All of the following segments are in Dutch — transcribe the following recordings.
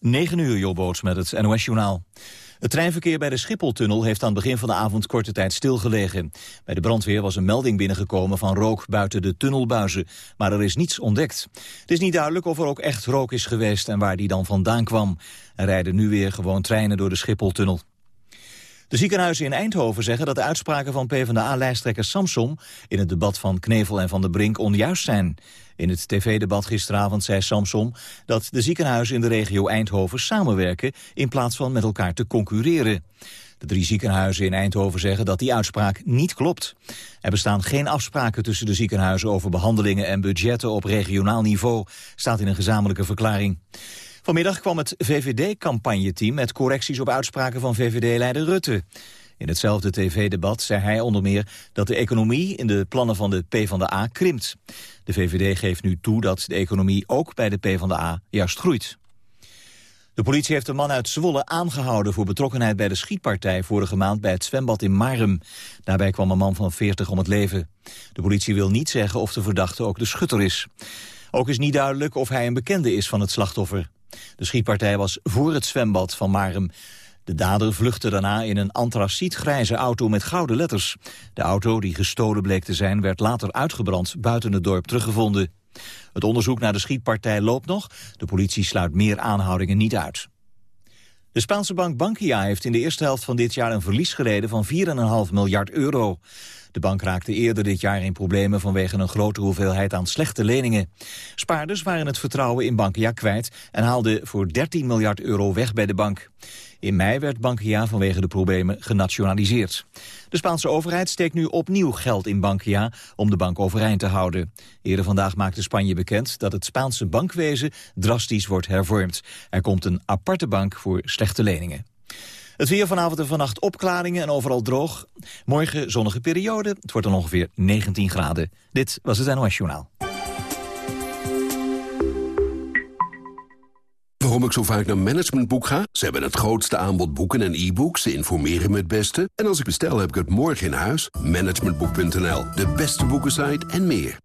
9 uur, Jobboots met het NOS-journaal. Het treinverkeer bij de Schipholtunnel heeft aan het begin van de avond korte tijd stilgelegen. Bij de brandweer was een melding binnengekomen van rook buiten de tunnelbuizen, maar er is niets ontdekt. Het is niet duidelijk of er ook echt rook is geweest en waar die dan vandaan kwam. Er rijden nu weer gewoon treinen door de Schipholtunnel. De ziekenhuizen in Eindhoven zeggen dat de uitspraken van PvdA-lijsttrekker Samsom in het debat van Knevel en Van der Brink onjuist zijn. In het tv-debat gisteravond zei Samsom dat de ziekenhuizen in de regio Eindhoven samenwerken in plaats van met elkaar te concurreren. De drie ziekenhuizen in Eindhoven zeggen dat die uitspraak niet klopt. Er bestaan geen afspraken tussen de ziekenhuizen over behandelingen en budgetten op regionaal niveau, staat in een gezamenlijke verklaring. Vanmiddag kwam het VVD-campagneteam met correcties op uitspraken van VVD-leider Rutte. In hetzelfde tv-debat zei hij onder meer dat de economie in de plannen van de PvdA krimpt. De VVD geeft nu toe dat de economie ook bij de PvdA juist groeit. De politie heeft een man uit Zwolle aangehouden voor betrokkenheid bij de schietpartij vorige maand bij het zwembad in Marum. Daarbij kwam een man van 40 om het leven. De politie wil niet zeggen of de verdachte ook de schutter is. Ook is niet duidelijk of hij een bekende is van het slachtoffer. De schietpartij was voor het zwembad van Marum. De dader vluchtte daarna in een antracietgrijze auto met gouden letters. De auto, die gestolen bleek te zijn, werd later uitgebrand buiten het dorp teruggevonden. Het onderzoek naar de schietpartij loopt nog. De politie sluit meer aanhoudingen niet uit. De Spaanse bank Bankia heeft in de eerste helft van dit jaar een verlies geleden van 4,5 miljard euro. De bank raakte eerder dit jaar in problemen vanwege een grote hoeveelheid aan slechte leningen. Spaarders waren het vertrouwen in Bankia kwijt en haalden voor 13 miljard euro weg bij de bank. In mei werd Bankia vanwege de problemen genationaliseerd. De Spaanse overheid steekt nu opnieuw geld in Bankia om de bank overeind te houden. Eerder vandaag maakte Spanje bekend dat het Spaanse bankwezen drastisch wordt hervormd. Er komt een aparte bank voor slechte leningen. Het weer vanavond en vannacht opklaringen en overal droog. Morgen zonnige periode. Het wordt dan ongeveer 19 graden. Dit was het NOS Journaal. Waarom ik zo vaak naar Managementboek ga? Ze hebben het grootste aanbod boeken en e-books. Ze informeren me het beste. En als ik bestel, heb ik het morgen in huis. Managementboek.nl, de beste boekensite en meer.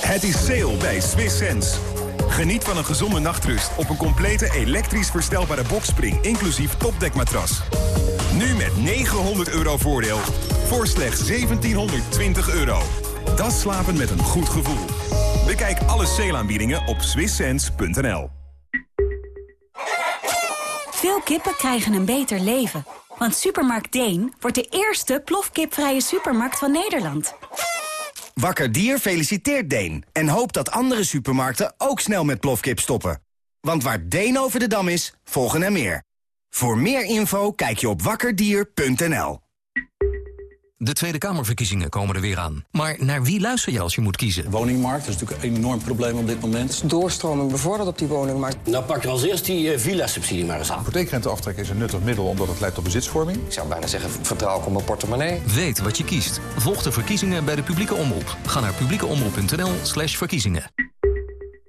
Het is sale bij Swiss Sense. Geniet van een gezonde nachtrust op een complete elektrisch verstelbare bokspring, inclusief topdekmatras. Nu met 900 euro voordeel voor slechts 1720 euro. Dat slapen met een goed gevoel. Bekijk alle sale op swisssense.nl. Veel kippen krijgen een beter leven. Want Supermarkt Deen wordt de eerste plofkipvrije supermarkt van Nederland. Wakker Dier feliciteert Deen en hoopt dat andere supermarkten ook snel met plofkip stoppen. Want waar Deen over de dam is, volgen er meer. Voor meer info kijk je op wakkerdier.nl. De Tweede Kamerverkiezingen komen er weer aan. Maar naar wie luister je als je moet kiezen? Woningmarkt is natuurlijk een enorm probleem op dit moment. Doorstroming bevorderd op die woningmarkt. Nou pak je als eerst die uh, villa-subsidie maar eens aan. Hypotheekrenteaftrek is een nuttig middel omdat het leidt tot bezitsvorming. Ik zou bijna zeggen, vertrouw ik op mijn portemonnee. Weet wat je kiest. Volg de verkiezingen bij de publieke omroep. Ga naar publiekeomroep.nl slash verkiezingen.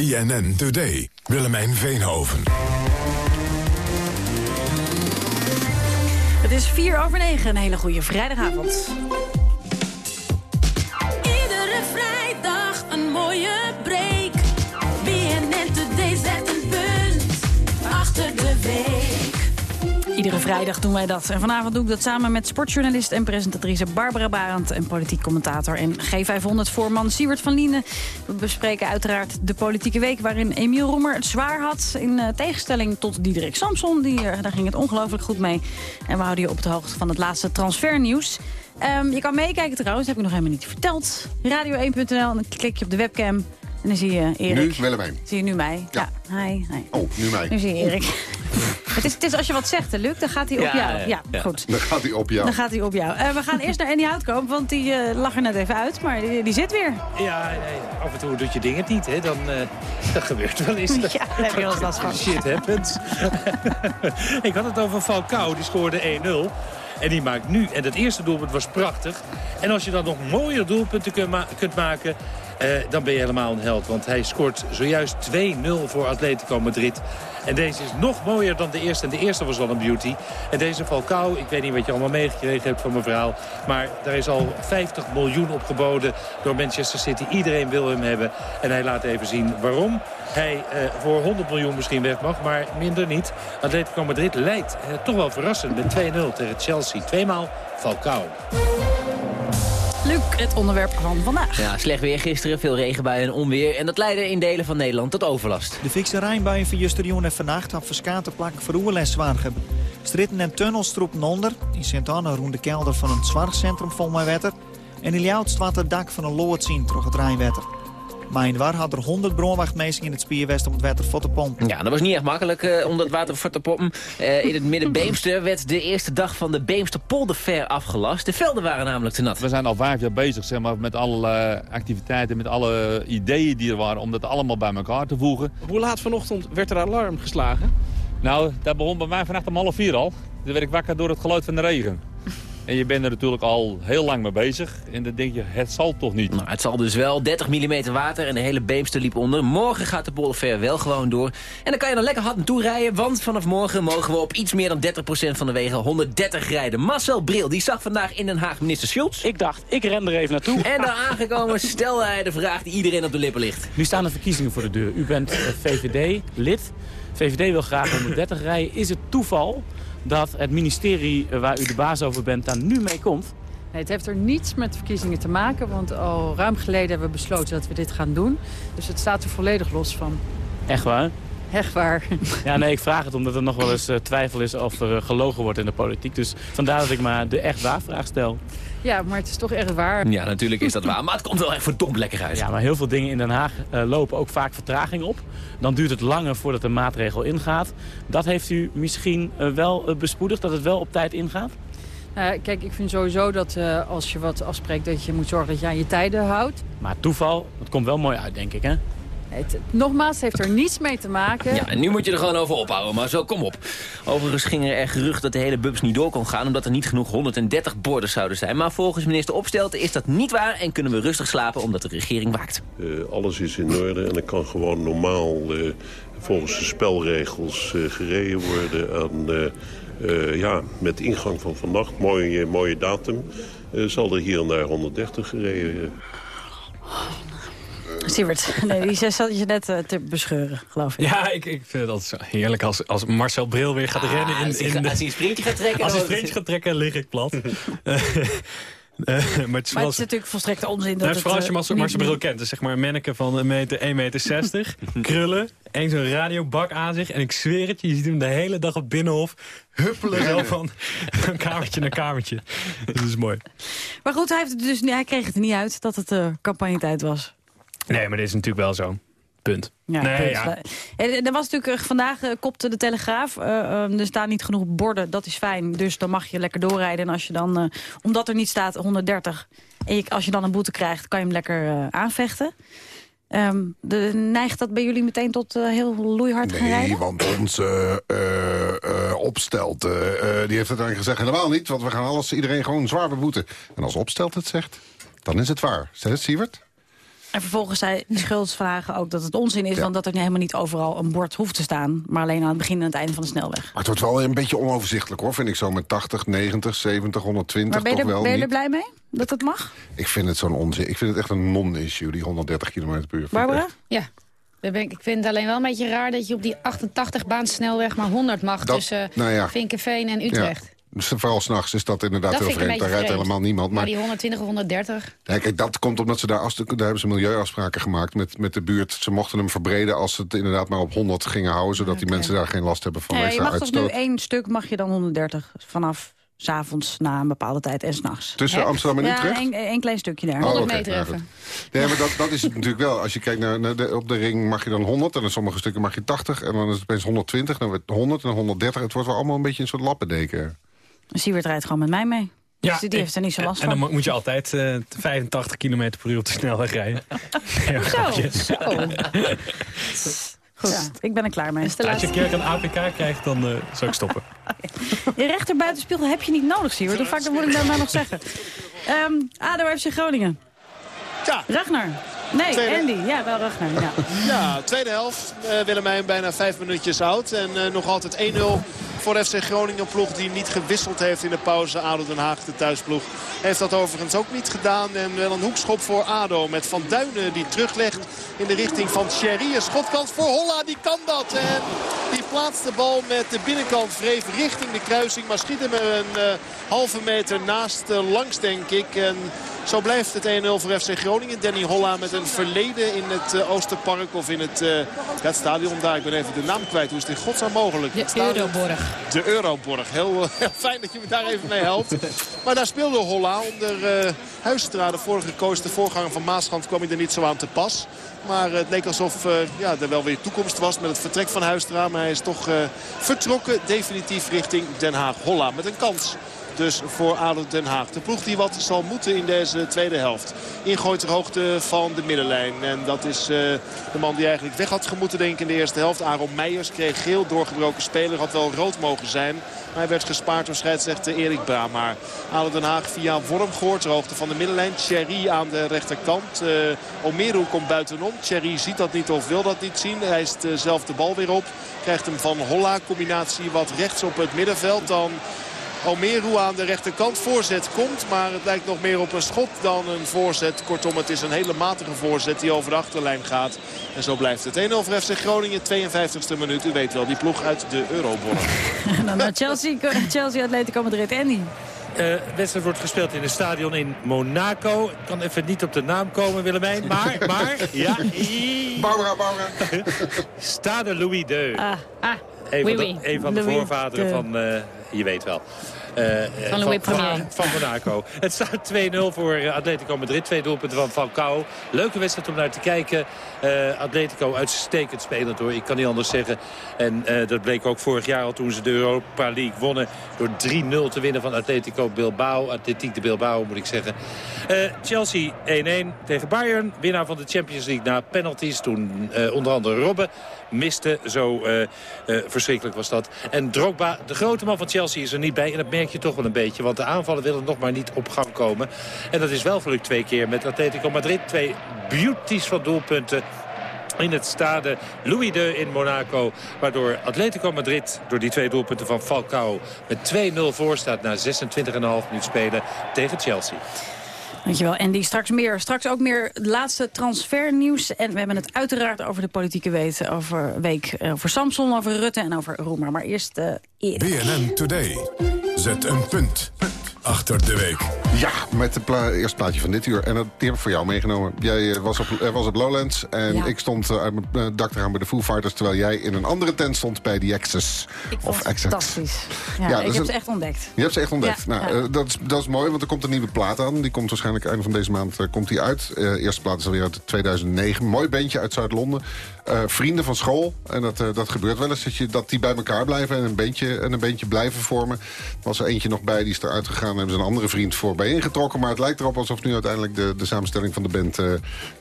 BNN Today. Willemijn Veenhoven. Het is 4 over 9. Een hele goede vrijdagavond. Iedere vrijdag een mooie break. BNN Today zet een punt achter de week. Iedere vrijdag doen wij dat. En vanavond doe ik dat samen met sportjournalist en presentatrice Barbara Barend... en politiek commentator en G500-voorman Siewert van Lienen. We bespreken uiteraard de politieke week waarin Emiel Roemer het zwaar had... in uh, tegenstelling tot Diederik Samson, die, uh, daar ging het ongelooflijk goed mee. En we houden je op de hoogte van het laatste transfernieuws. Um, je kan meekijken trouwens, dat heb ik nog helemaal niet verteld. Radio1.nl, dan klik je op de webcam... En dan zie je Erik. Nu Willemijn. Zie je nu mij? Ja. ja. Hi, hi. Oh, nu mij. Nu zie je Erik. Het is, het is als je wat zegt, hè, Luc, dan gaat hij op Ja, jou. ja, Ja, ja. goed. Dan gaat hij op jou. Dan gaat hij op jou. Eh, we gaan eerst naar Annie Houtkamp, want die eh, lag er net even uit. Maar die, die zit weer. Ja, nee, af en toe doet je dingen niet, hè. Dan eh, dat gebeurt wel eens. Ja, daar heb je wel last van. Shit happens. ik had het over Falcao, die scoorde 1-0. En die maakt nu, en het eerste doelpunt was prachtig. En als je dan nog mooier doelpunten kunt, ma- kunt maken... eh, dan ben je helemaal een held. Want hij scoort zojuist 2-0 voor Atletico Madrid. En deze is nog mooier dan de eerste. En de eerste was al een beauty. En deze Falcao, ik weet niet wat je allemaal meegekregen hebt van mijn verhaal. Maar daar is al 50 miljoen op geboden door Manchester City. Iedereen wil hem hebben. En hij laat even zien waarom hij eh, voor 100 miljoen misschien weg mag. Maar minder niet. Atletico Madrid leidt eh, toch wel verrassend met 2-0 tegen Chelsea. Tweemaal Falcao. Luc, het onderwerp van vandaag. Ja, slecht weer gisteren, veel regenbuien en onweer. En dat leidde in delen van Nederland tot overlast. De fikse Rijnbuien van Justerjoen en vannacht had verskate plakken zwaar hebben. Stritten en tunnels stroepen onder. In Sint-Anne roen de kelder van een zorgcentrum vol met wetter. En in staat het dak van een lood zien door het Rijnwetter. Maar in waar had er 100 bronwachtmeesters in het spierwest om het voor te pompen. Ja, dat was niet echt makkelijk eh, om dat water voor te poppen. Eh, in het midden Beemster werd de eerste dag van de Beemster Polderfair afgelast. De velden waren namelijk te nat. We zijn al vijf jaar bezig zeg maar, met alle eh, activiteiten, met alle ideeën die er waren... om dat allemaal bij elkaar te voegen. Hoe laat vanochtend werd er alarm geslagen? Nou, dat begon bij mij vannacht om half vier al. Toen werd ik wakker door het geluid van de regen. En je bent er natuurlijk al heel lang mee bezig. En dan denk je, het zal toch niet. Nou, het zal dus wel 30 mm water en de hele Beemster liep onder. Morgen gaat de Polderfair wel gewoon door. En dan kan je dan lekker hard naartoe rijden, want vanaf morgen mogen we op iets meer dan 30% van de wegen 130 rijden. Marcel Bril, die zag vandaag in Den Haag minister Schultz. Ik dacht, ik ren er even naartoe. En daar aangekomen stelde hij de vraag die iedereen op de lippen ligt. Nu staan de verkiezingen voor de deur. U bent VVD-lid. VVD wil graag 130 rijden. Is het toeval dat het ministerie eh, waar u de baas over bent daar nu mee komt? Nee, het heeft er niets met verkiezingen te maken, want al ruim geleden hebben we besloten dat we dit gaan doen. Dus het staat er volledig los van. Echt waar? Echt waar. Ja, nee, ik vraag het omdat er nog wel eens eh, twijfel is of er eh, gelogen wordt in de politiek. Dus vandaar dat ik maar de echt waar vraag stel. Ja, maar het is toch echt waar. Ja, natuurlijk is dat waar, maar het komt wel echt verdomd lekker uit. Ja, maar heel veel dingen in Den Haag eh, lopen ook vaak vertraging op. Dan duurt het langer voordat de maatregel ingaat. Dat heeft u misschien eh, wel eh, bespoedigd, dat het wel op tijd ingaat? Nou, kijk, ik vind sowieso dat eh, als je wat afspreekt... dat je moet zorgen dat je aan je tijden houdt. Maar toeval, het komt wel mooi uit, denk ik, hè? Het, nogmaals, het heeft er niets mee te maken. Ja, en nu moet je er gewoon over ophouden, maar zo, kom op. Overigens ging er erg gerucht dat de hele bubs niet door kon gaan... omdat er niet genoeg 130 borden zouden zijn. Maar volgens minister Opstelten is dat niet waar... en kunnen we rustig slapen omdat de regering waakt. Eh, alles is in orde en er kan gewoon normaal eh, volgens de spelregels eh, gereden worden. En, eh, eh, ja, met ingang van vannacht, mooie, mooie datum, eh, zal er hier en daar 130 gereden Sievert, nee, die zes zat je net eh, te bescheuren, geloof ik. Ja, ik, ik vind het altijd zo heerlijk als, als Marcel Bril weer gaat rennen. In, als hij- in de- als hij een sprintje gaat trekken, Als hij een sprintje gaat trekken, lig ik plat. Eh, maar het is, Maar het wel- is natuurlijk volstrekt onzin. Dat Nou, het is vooral als je Marcel, eh, Marcel Bril kent. Dus zeg maar een manneke van een meter, 1 meter 60. krullen. En zo'n radiobak aan zich. En ik zweer het je, je ziet hem de hele dag op Binnenhof huppelen zo van een kamertje naar kamertje. Dat is mooi. Maar goed, hij, heeft het dus, hij kreeg het er niet uit dat het eh, campagnetijd was. Nee, maar dit is natuurlijk wel zo. Punt. Ja, nee, punt. ja. En er was natuurlijk eh, vandaag eh, kopte de Telegraaf. eh, eh, er staan niet genoeg borden, dat is fijn. Dus dan mag je lekker doorrijden. En als je dan, eh, omdat er niet staat 130, en je, als je dan een boete krijgt, kan je hem lekker eh, aanvechten. Ehm, de, neigt dat bij jullie meteen tot heel loeihard gaan Nee, rijden? want onze eh, eh, opstelt, die heeft het eigenlijk gezegd helemaal niet. Want we gaan alles, iedereen gewoon zwaar beboeten. En als opstelt het zegt, dan is het waar. Zegt het, Sievert? En vervolgens zei Schultz vragen ook dat het onzin is... want dat er helemaal niet overal een bord hoeft te staan... maar alleen aan het begin en het einde van de snelweg. Maar het wordt wel een beetje onoverzichtelijk hoor, vind ik zo. Met 80, 90, 70, 120 Maar ben je, toch er, wel ben je er blij mee dat het mag? Ik vind het zo'n onzin. Ik vind het echt een non-issue, die 130 km per uur. Barbara? Ja. Ik, ik vind het alleen wel een beetje raar dat je op die 88-baan snelweg maar 100 mag Dat- tussen nou ja. Vinkenveen en Utrecht. Ja. Dus vooral s'nachts is dat inderdaad Dat heel vreemd. Daar rijdt helemaal niemand. Maar Maar die 120 of 130, Ja, kijk, dat komt omdat ze daar, daar hebben ze milieuafspraken gemaakt met, met de buurt. Ze mochten hem verbreden als ze het inderdaad maar op 100 gingen houden... zodat die mensen daar geen last hebben van Ja, je mag toch nu één stuk mag je dan 130 vanaf S'avonds na een bepaalde tijd en s'nachts. Tussen Amsterdam en Utrecht? Ja, een, een klein stukje daar. Oh, oké, ja, goed. Nee, maar dat, dat is het natuurlijk wel. Als je kijkt naar, naar de, op de ring mag je dan 100... en in sommige stukken mag je 80 en dan is het opeens 120... dan wordt het 100 en 130. Het wordt wel allemaal een beetje een soort lappendeken. Siewert rijdt gewoon met mij mee. Ja, dus die heeft er niet zo last en van. dan moet je altijd eh 85 km per uur op de snelweg rijden. Ja, Zo, zo. Goed, ik ben er klaar mee. Als je een keer een APK krijgt, dan eh zou ik stoppen. Je rechter buitenspiegel heb je niet nodig, Siewert. Hoe vaak moet ik dat nou nog zeggen? Ehm ADO FC Groningen. Ja. Ragnar. Nee, Tweede. Andy. Ja, wel Ragnar. Ja. Ja, tweede helft. Eh Willemijn bijna vijf minuutjes oud. En eh, nog altijd 1-0 voor FC Groningen. Een ploeg die niet gewisseld heeft in de pauze. ADO Den Haag, de thuisploeg, heeft dat overigens ook niet gedaan. En wel een hoekschop voor ADO met Van Duinen die teruglegt in de richting van Thierry. Een schotkans voor Holla, die kan dat. En die plaatst de bal met de binnenkant vreef richting de kruising. Maar schiet hem een eh, halve meter naast eh, langs, denk ik. En zo blijft het 1-0 voor FC Groningen. Danny Holla met een verleden in het eh, Oosterpark of in het, ja, het stadion daar. Ik ben even de naam kwijt. Hoe is het in godsnaam mogelijk? Euroborg. De Euroborg. Heel, eh, heel fijn dat je me daar even mee helpt. Maar daar speelde Holla onder eh Huistra, de vorige coach. De voorganger van Maasland kwam hij er niet zo aan te pas. Maar het leek alsof eh, ja, er wel weer toekomst was met het vertrek van Huistra. Maar hij is toch eh, vertrokken definitief richting Den Haag. Holla met een kans. Dus voor ADO Den Haag. De ploeg die wat zal moeten in deze tweede helft. Ingooit ter hoogte van de middenlijn. En dat is eh, de man die eigenlijk weg had gemoeten denk ik in de eerste helft. Aaron Meijers kreeg geel doorgebroken speler. Had wel rood mogen zijn. Maar hij werd gespaard door scheidsrechter Erik Brama. ADO Den Haag via Wormgoort ter hoogte van de middenlijn. Thierry aan de rechterkant. Eh Omeru komt buitenom. Thierry ziet dat niet of wil dat niet zien. Hij is eh, zelf de bal weer op. Krijgt hem van Holla. Combinatie wat rechts op het middenveld. Dan Almeru aan de rechterkant. Voorzet komt, maar het lijkt nog meer op een schot dan een voorzet. Kortom, het is een hele matige voorzet die over de achterlijn gaat. En zo blijft het 1-0 voor FC Groningen. 52e minuut. U weet wel, die ploeg uit de Euroborg. En dan naar Chelsea, Chelsea Atletico Madrid. Andy. Eh, wedstrijd wordt gespeeld in een stadion in Monaco. Ik kan even niet op de naam komen, Willemijn. Maar, maar, ja. Barbara, Barbara. Stade Louis II. Ah, ah. Een Oui, van oui. de, een van de voorvaderen de- van, eh, je weet wel. Eh, Van Louis. Van, van Monaco. Het staat 2-0 voor eh, Atletico Madrid. Twee doelpunten van Falcao. Leuke wedstrijd om naar te kijken. Eh, Atletico uitstekend spelend hoor. Ik kan niet anders zeggen. En dat bleek ook vorig jaar al toen ze de Europa League wonnen. Door 3-0 te winnen van Atletico Bilbao. Atletiek de Bilbao moet ik zeggen. Chelsea 1-1 tegen Bayern. Winnaar van de Champions League na penalties. Toen onder andere Robben miste. Zo eh, eh, verschrikkelijk was dat. En Drogba, de grote man van Chelsea, is er niet bij. En dat merk je toch wel een beetje. Want de aanvallen willen nog maar niet op gang komen. En dat is wel gelukt twee keer met Atletico Madrid. Twee beauties van doelpunten in het stade Louis II in Monaco. Waardoor Atletico Madrid door die twee doelpunten van Falcao met 2-0 voor staat na 26,5 minuut spelen tegen Chelsea. Dankjewel, Andy. Straks meer. Straks ook meer laatste transfernieuws. En we hebben het uiteraard over de politieke week. Over, week, eh, over Samson, over Rutte en over Roemer. Maar eerst uh, BNN Today. Zet een punt achter de week. Ja, met het pla eerste plaatje van dit uur. En dat, die heb ik voor jou meegenomen. Jij eh, was op, eh, was op Lowlands en Ja. ik stond eh, uit mijn dak te gaan bij de Foo Fighters... terwijl jij in een andere tent stond bij The Access. Ik vond of het Access. fantastisch. Ja, ik heb ze echt ontdekt. Je hebt ze echt ontdekt. Ja, nou, dat, is, dat is mooi, want er komt een nieuwe plaat aan. Die komt waarschijnlijk einde van deze maand komt die uit. Eh eerste plaat is alweer uit 2009. Mooi bandje uit Zuid-Londen. Eh, vrienden van school. En dat, eh, dat gebeurt wel eens, dat, je, dat die bij elkaar blijven... en een bandje, en een bandje blijven vormen. Er was er eentje nog bij, die is eruit gegaan... en hebben ze een andere vriend voor bij ingetrokken. Maar het lijkt erop alsof nu uiteindelijk de, de samenstelling van de band eh,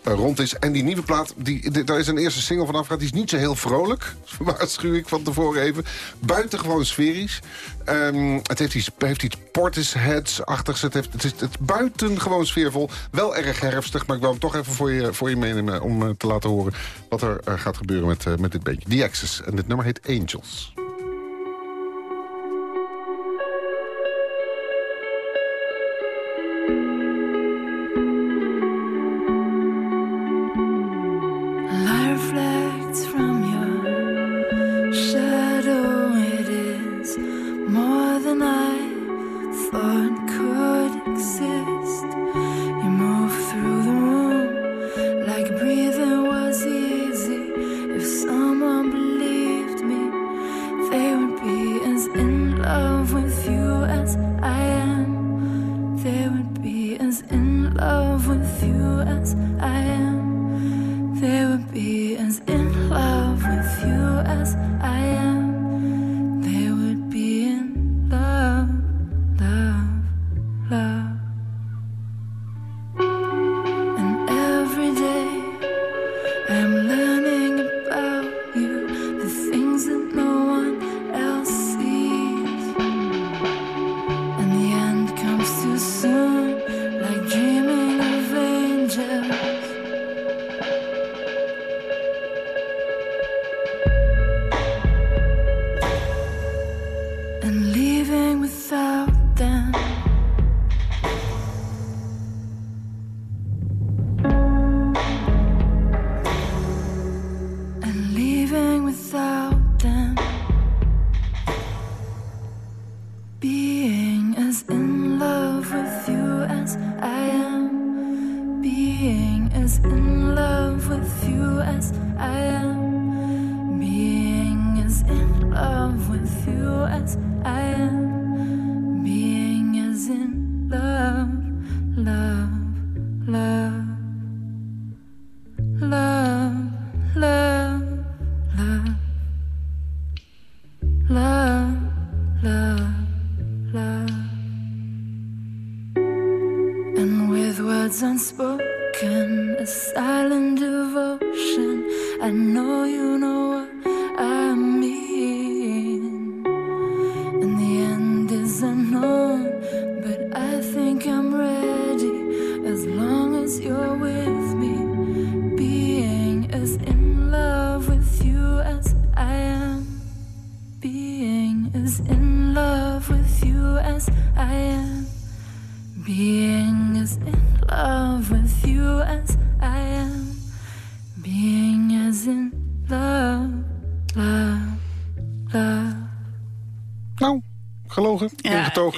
rond is. En die nieuwe plaat, die, daar is een eerste single van afgegaan. Die is niet zo heel vrolijk, waarschuw ik van tevoren even. Buitengewoon sferisch. Ehm, het heeft iets, heeft iets Portisheads-achtigs. Het, heeft, het is het buitengewoon sfeervol. Wel erg herfstig, maar ik wil hem toch even voor je, voor je meenemen... om te laten horen wat er gaat gebeuren met, eh, met dit bandje. The Access. En dit nummer heet Angels.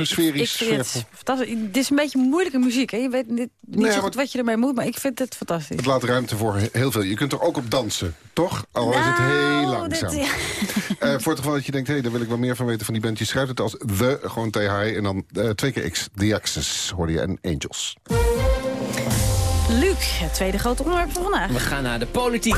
Ingetogen, ik- sferisch. Ik vind sfeervol. het fantastisch. Dit is een beetje moeilijke muziek. Hè? Je weet niet, niet Nee, zo maar- goed wat je ermee moet, maar ik vind het fantastisch. Het laat ruimte voor heel veel. Je kunt er ook op dansen, toch? Al is het heel Nou, langzaam. dit- Eh, voor het geval dat je denkt, hé, hey, daar wil ik wel meer van weten van die band. Je schrijft het als The, gewoon THI. En dan eh, twee keer X, The Axis, hoorde je, en Angels. Luc, het tweede grote onderwerp van vandaag. We gaan naar de politiek.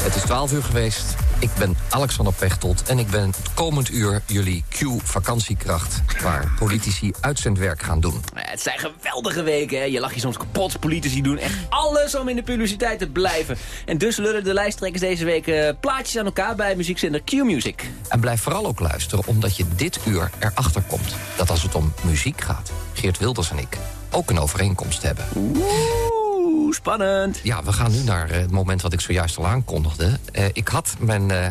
Het is 12 uur geweest. Ik ben Alexander Pechtold en ik ben het komend uur jullie Q-vakantiekracht... waar politici uitzendwerk gaan doen. Het zijn geweldige weken, hè? Je lacht je soms kapot. Politici doen echt alles om in de publiciteit te blijven. En dus lullen de lijsttrekkers deze week eh, plaatjes aan elkaar bij muziekzender Q-Music. En blijf vooral ook luisteren, omdat je dit uur erachter komt... dat als het om muziek gaat, Geert Wilders en ik ook een overeenkomst hebben. Oeh, spannend. Ja, we gaan nu naar eh, het moment wat ik zojuist al aankondigde. Eh, ik had mijn eh,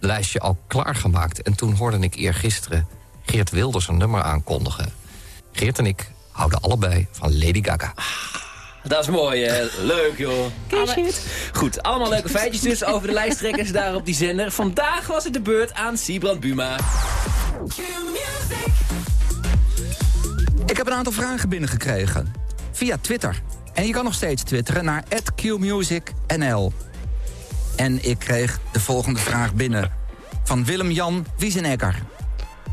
lijstje al klaargemaakt... en toen hoorde ik eergisteren Geert Wilders een nummer aankondigen. Geert en ik houden allebei van Lady Gaga. Dat is mooi, hè? Leuk, joh. Goed, allemaal leuke feitjes dus over de lijsttrekkers daar op die zender. Vandaag was het de beurt aan Siebrand Buma. Ik heb een aantal vragen binnengekregen. Via Twitter. En je kan nog steeds twitteren naar @qmusicnl. En ik kreeg de volgende vraag binnen. Van Willem-Jan Wiesenegger.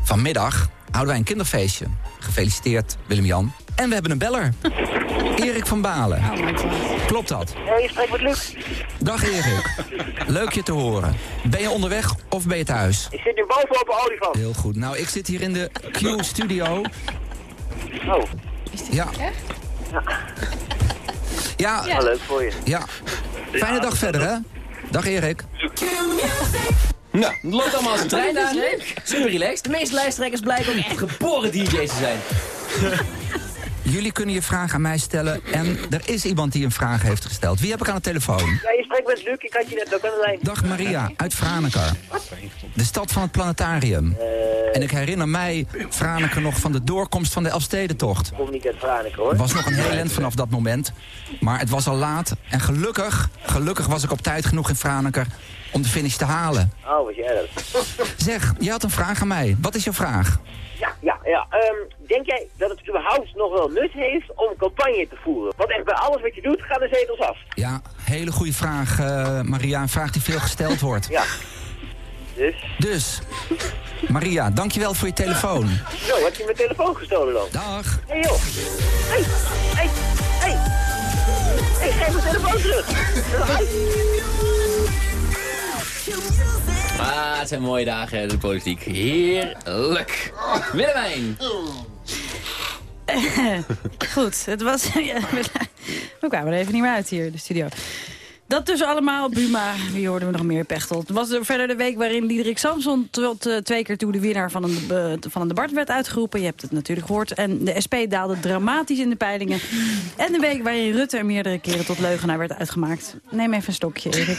Vanmiddag houden wij een kinderfeestje. Gefeliciteerd, Willem-Jan. En we hebben een beller. Erik van Balen. Klopt dat? Hey, je spreekt met Luc. Dag Erik. Leuk je te horen. Ben je onderweg of ben je thuis? Ik zit nu bovenop een olifant. Heel goed. Nou, ik zit hier in de Q-studio. Oh. Ja. Ja. Ja, leuk voor je. Ja. Fijne dag verder, hè? Dag Erik. Nou, het loopt allemaal als een trein? Super relaxed. De meeste lijsttrekkers blijken ook echt geboren DJ's te zijn. Jullie kunnen je vraag aan mij stellen en er is iemand die een vraag heeft gesteld. Wie heb ik aan de telefoon? Ja, je spreekt met Luc. Ik had je net ook aan de lijn. Dag Maria, uit Franeker. De stad van het planetarium. En ik herinner mij Franeker nog van de doorkomst van de Elfstedentocht. Ik kom niet uit Franeker, hoor. Het was nog een heel eind vanaf dat moment. Maar het was al laat. En gelukkig, gelukkig was ik op tijd genoeg in Franeker om de finish te halen. Oh, wat erg. Zeg, je had een vraag aan mij. Wat is jouw vraag? Ja, ja, ja. Ehm, denk jij dat het überhaupt nog wel nut heeft om campagne te voeren? Want echt bij alles wat je doet, gaan de zetels af. Ja, hele goede vraag, eh, Maria. Een vraag die veel gesteld wordt. Ja. Dus? Dus, Maria, dankjewel voor je telefoon. Zo, had je mijn telefoon gestolen dan? Dag. Hé hey, joh. Hé, hey, hé, Ik geef mijn telefoon terug. Ah, het zijn mooie dagen, hè, de politiek. Heerlijk. Willemijn. Goed, het was... we kwamen er even niet meer uit hier, de studio. Dat dus allemaal, Buma, wie hoorden we nog meer, Pechtel. Het was er verder de week waarin Liederik Samson tot eh, twee keer toe de winnaar van een, eh, van een debat werd uitgeroepen. Je hebt het natuurlijk gehoord. En de SP daalde dramatisch in de peilingen. En de week waarin Rutte er meerdere keren tot leugenaar werd uitgemaakt. Neem even een stokje, Erik.